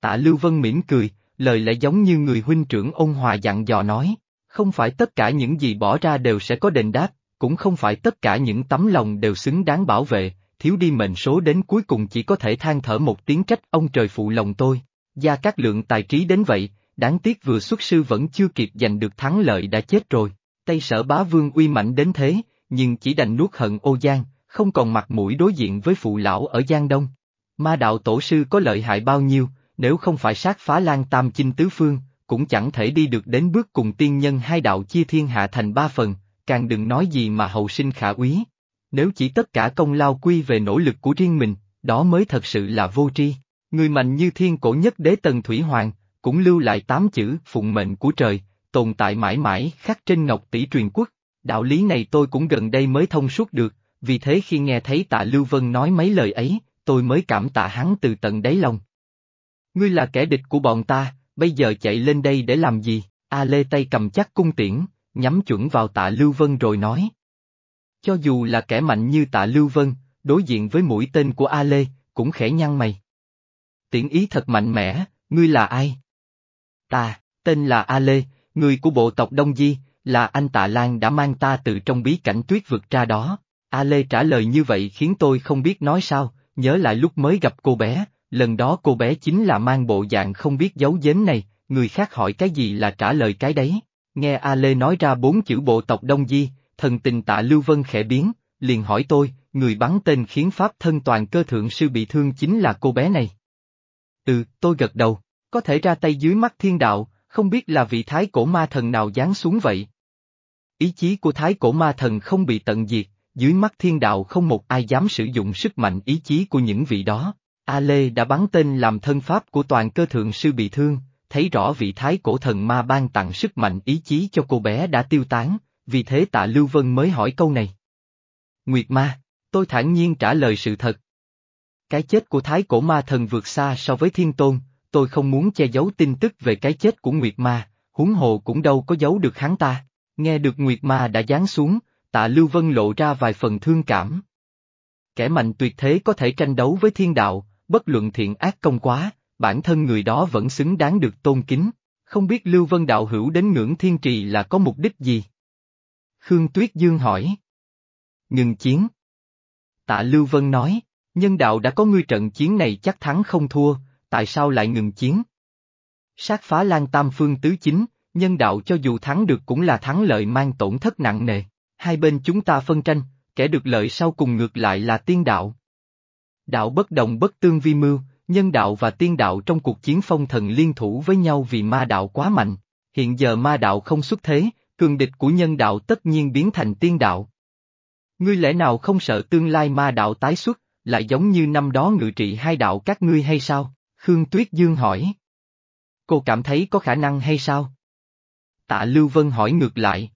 Tạ Lưu Vân mỉm cười, lời lại giống như người huynh trưởng ôn hòa dặn dò nói, không phải tất cả những gì bỏ ra đều sẽ có đền đáp, cũng không phải tất cả những tấm lòng đều xứng đáng bảo vệ, thiếu đi mệnh số đến cuối cùng chỉ có thể than thở một tiếng trách ông trời phụ lòng tôi. Gia các lượng tài trí đến vậy, đáng tiếc vừa xuất sư vẫn chưa kịp giành được thắng lợi đã chết rồi. Tây sở bá vương uy mạnh đến thế, nhưng chỉ đành nuốt hận ô giang, không còn mặt mũi đối diện với phụ lão ở Giang Đông. Ma đạo tổ sư có lợi hại bao nhiêu, nếu không phải sát phá lan tam chinh tứ phương, cũng chẳng thể đi được đến bước cùng tiên nhân hai đạo chia thiên hạ thành ba phần, càng đừng nói gì mà hậu sinh khả úy. Nếu chỉ tất cả công lao quy về nỗ lực của riêng mình, đó mới thật sự là vô tri. Người mạnh như thiên cổ nhất đế tần thủy hoàng, cũng lưu lại tám chữ phụng mệnh của trời, tồn tại mãi mãi khắc trên ngọc tỷ truyền quốc. Đạo lý này tôi cũng gần đây mới thông suốt được, vì thế khi nghe thấy tạ Lưu Vân nói mấy lời ấy, tôi mới cảm tạ hắn từ tận đáy lòng. Ngươi là kẻ địch của bọn ta, bây giờ chạy lên đây để làm gì? A Lê tay cầm chắc cung tiễn, nhắm chuẩn vào tạ Lưu Vân rồi nói. Cho dù là kẻ mạnh như tạ Lưu Vân, đối diện với mũi tên của A Lê, cũng khẽ nhăn mày. Tiễn ý thật mạnh mẽ, ngươi là ai? Ta, tên là A Lê, người của bộ tộc Đông Di, là anh Tạ Lan đã mang ta từ trong bí cảnh tuyết vực ra đó. A Lê trả lời như vậy khiến tôi không biết nói sao, nhớ lại lúc mới gặp cô bé, lần đó cô bé chính là mang bộ dạng không biết giấu giếm này, người khác hỏi cái gì là trả lời cái đấy. Nghe A Lê nói ra bốn chữ bộ tộc Đông Di, thần tình tạ Lưu Vân khẽ biến, liền hỏi tôi, người bắn tên khiến pháp thân toàn cơ thượng sư bị thương chính là cô bé này. Ừ, tôi gật đầu, có thể ra tay dưới mắt thiên đạo, không biết là vị thái cổ ma thần nào giáng xuống vậy. Ý chí của thái cổ ma thần không bị tận diệt, dưới mắt thiên đạo không một ai dám sử dụng sức mạnh ý chí của những vị đó. A Lê đã bắn tên làm thân pháp của toàn cơ thượng sư bị thương, thấy rõ vị thái cổ thần ma ban tặng sức mạnh ý chí cho cô bé đã tiêu tán, vì thế tạ Lưu Vân mới hỏi câu này. Nguyệt ma, tôi thản nhiên trả lời sự thật. Cái chết của thái cổ ma thần vượt xa so với thiên tôn, tôi không muốn che giấu tin tức về cái chết của Nguyệt ma, huống hồ cũng đâu có giấu được hắn ta. Nghe được Nguyệt ma đã giáng xuống, tạ Lưu Vân lộ ra vài phần thương cảm. Kẻ mạnh tuyệt thế có thể tranh đấu với thiên đạo, bất luận thiện ác công quá, bản thân người đó vẫn xứng đáng được tôn kính, không biết Lưu Vân đạo hữu đến ngưỡng thiên trì là có mục đích gì? Khương Tuyết Dương hỏi. Ngừng chiến. Tạ Lưu Vân nói, nhân đạo đã có ngươi trận chiến này chắc thắng không thua, tại sao lại ngừng chiến? Sát phá lan tam phương tứ chính, nhân đạo cho dù thắng được cũng là thắng lợi mang tổn thất nặng nề, hai bên chúng ta phân tranh, kẻ được lợi sau cùng ngược lại là tiên đạo. Đạo bất đồng bất tương vi mưu, nhân đạo và tiên đạo trong cuộc chiến phong thần liên thủ với nhau vì ma đạo quá mạnh. Hiện giờ ma đạo không xuất thế, cường địch của nhân đạo tất nhiên biến thành tiên đạo. Ngươi lẽ nào không sợ tương lai ma đạo tái xuất, lại giống như năm đó ngự trị hai đạo các ngươi hay sao? Khương Tuyết Dương hỏi. Cô cảm thấy có khả năng hay sao? Tạ Lưu Vân hỏi ngược lại.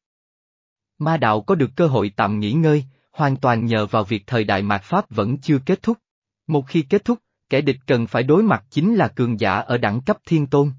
Ma đạo có được cơ hội tạm nghỉ ngơi, hoàn toàn nhờ vào việc thời đại mạt Pháp vẫn chưa kết thúc. Một khi kết thúc, kẻ địch cần phải đối mặt chính là cường giả ở đẳng cấp thiên tôn.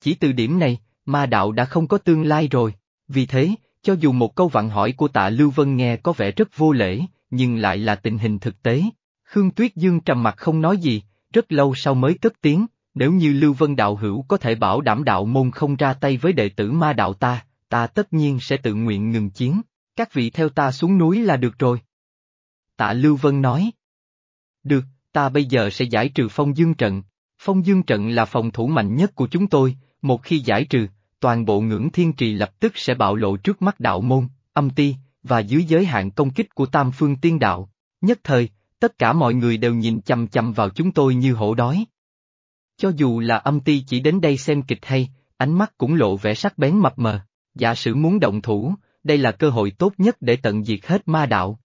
Chỉ từ điểm này, ma đạo đã không có tương lai rồi, vì thế, cho dù một câu vặn hỏi của tạ Lưu Vân nghe có vẻ rất vô lễ, nhưng lại là tình hình thực tế. Khương Tuyết Dương trầm mặt không nói gì, rất lâu sau mới cất tiếng, nếu như Lưu Vân đạo hữu có thể bảo đảm đạo môn không ra tay với đệ tử ma đạo ta, ta tất nhiên sẽ tự nguyện ngừng chiến, các vị theo ta xuống núi là được rồi. Tạ Lưu Vân nói. Được, ta bây giờ sẽ giải trừ phong dương trận. Phong dương trận là phòng thủ mạnh nhất của chúng tôi, một khi giải trừ, toàn bộ ngưỡng thiên trì lập tức sẽ bạo lộ trước mắt đạo môn, âm ti, và dưới giới hạn công kích của tam phương tiên đạo. Nhất thời, tất cả mọi người đều nhìn chăm chăm vào chúng tôi như hổ đói. Cho dù là âm ti chỉ đến đây xem kịch hay, ánh mắt cũng lộ vẻ sắc bén mập mờ, giả sử muốn động thủ, đây là cơ hội tốt nhất để tận diệt hết ma đạo.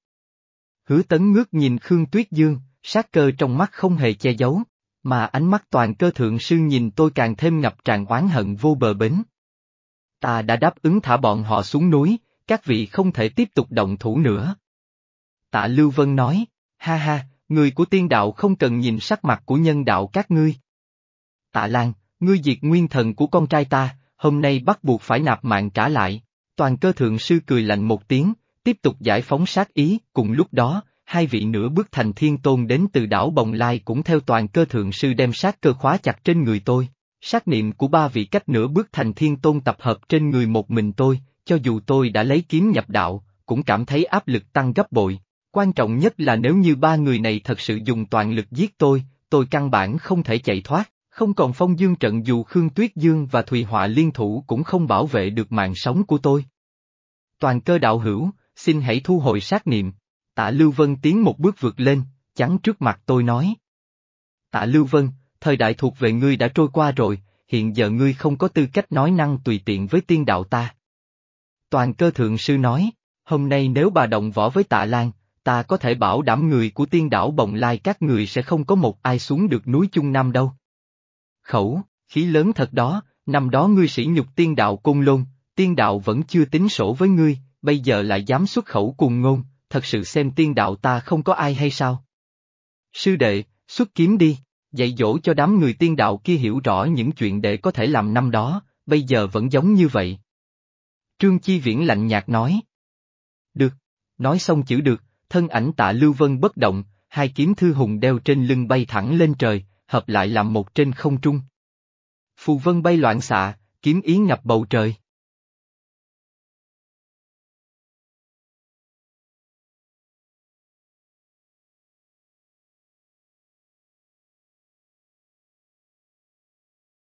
Hứa tấn ngước nhìn Khương Tuyết Dương, sát cơ trong mắt không hề che giấu, mà ánh mắt toàn cơ thượng sư nhìn tôi càng thêm ngập tràn oán hận vô bờ bến. Ta đã đáp ứng thả bọn họ xuống núi, các vị không thể tiếp tục động thủ nữa. Tạ Lưu Vân nói, ha ha, người của tiên đạo không cần nhìn sắc mặt của nhân đạo các ngươi. Tạ Lan, ngươi diệt nguyên thần của con trai ta, hôm nay bắt buộc phải nạp mạng trả lại. Toàn cơ thượng sư cười lạnh một tiếng, tiếp tục giải phóng sát ý, cùng lúc đó, hai vị nửa bước thành thiên tôn đến từ đảo Bồng Lai cũng theo toàn cơ thượng sư đem sát cơ khóa chặt trên người tôi. Sát niệm của ba vị cách nửa bước thành thiên tôn tập hợp trên người một mình tôi, cho dù tôi đã lấy kiếm nhập đạo, cũng cảm thấy áp lực tăng gấp bội. Quan trọng nhất là nếu như ba người này thật sự dùng toàn lực giết tôi, tôi căn bản không thể chạy thoát, không còn phong dương trận dù Khương Tuyết Dương và Thùy Họa liên thủ cũng không bảo vệ được mạng sống của tôi. Toàn cơ đạo hữu, xin hãy thu hồi sát niệm. Tạ Lưu Vân tiến một bước vượt lên, chắn trước mặt tôi nói. Tạ Lưu Vân, thời đại thuộc về ngươi đã trôi qua rồi, hiện giờ ngươi không có tư cách nói năng tùy tiện với tiên đạo ta. Toàn cơ thượng sư nói, hôm nay nếu bà động võ với tạ Lan, ta có thể bảo đảm người của tiên đảo bồng lai các người sẽ không có một ai xuống được núi chung Nam đâu. Khẩu, khí lớn thật đó, năm đó ngươi sĩ nhục tiên đạo côn lôn, tiên đạo vẫn chưa tính sổ với ngươi, bây giờ lại dám xuất khẩu cùng ngôn, thật sự xem tiên đạo ta không có ai hay sao? Sư đệ, xuất kiếm đi, dạy dỗ cho đám người tiên đạo kia hiểu rõ những chuyện để có thể làm năm đó, bây giờ vẫn giống như vậy. Trương Chi Viễn lạnh nhạt nói. Được, nói xong chữ được, thân ảnh tạ Lưu Vân bất động, hai kiếm thư hùng đeo trên lưng bay thẳng lên trời, hợp lại làm một trên không trung. Phù vân bay loạn xạ, kiếm ý ngập bầu trời.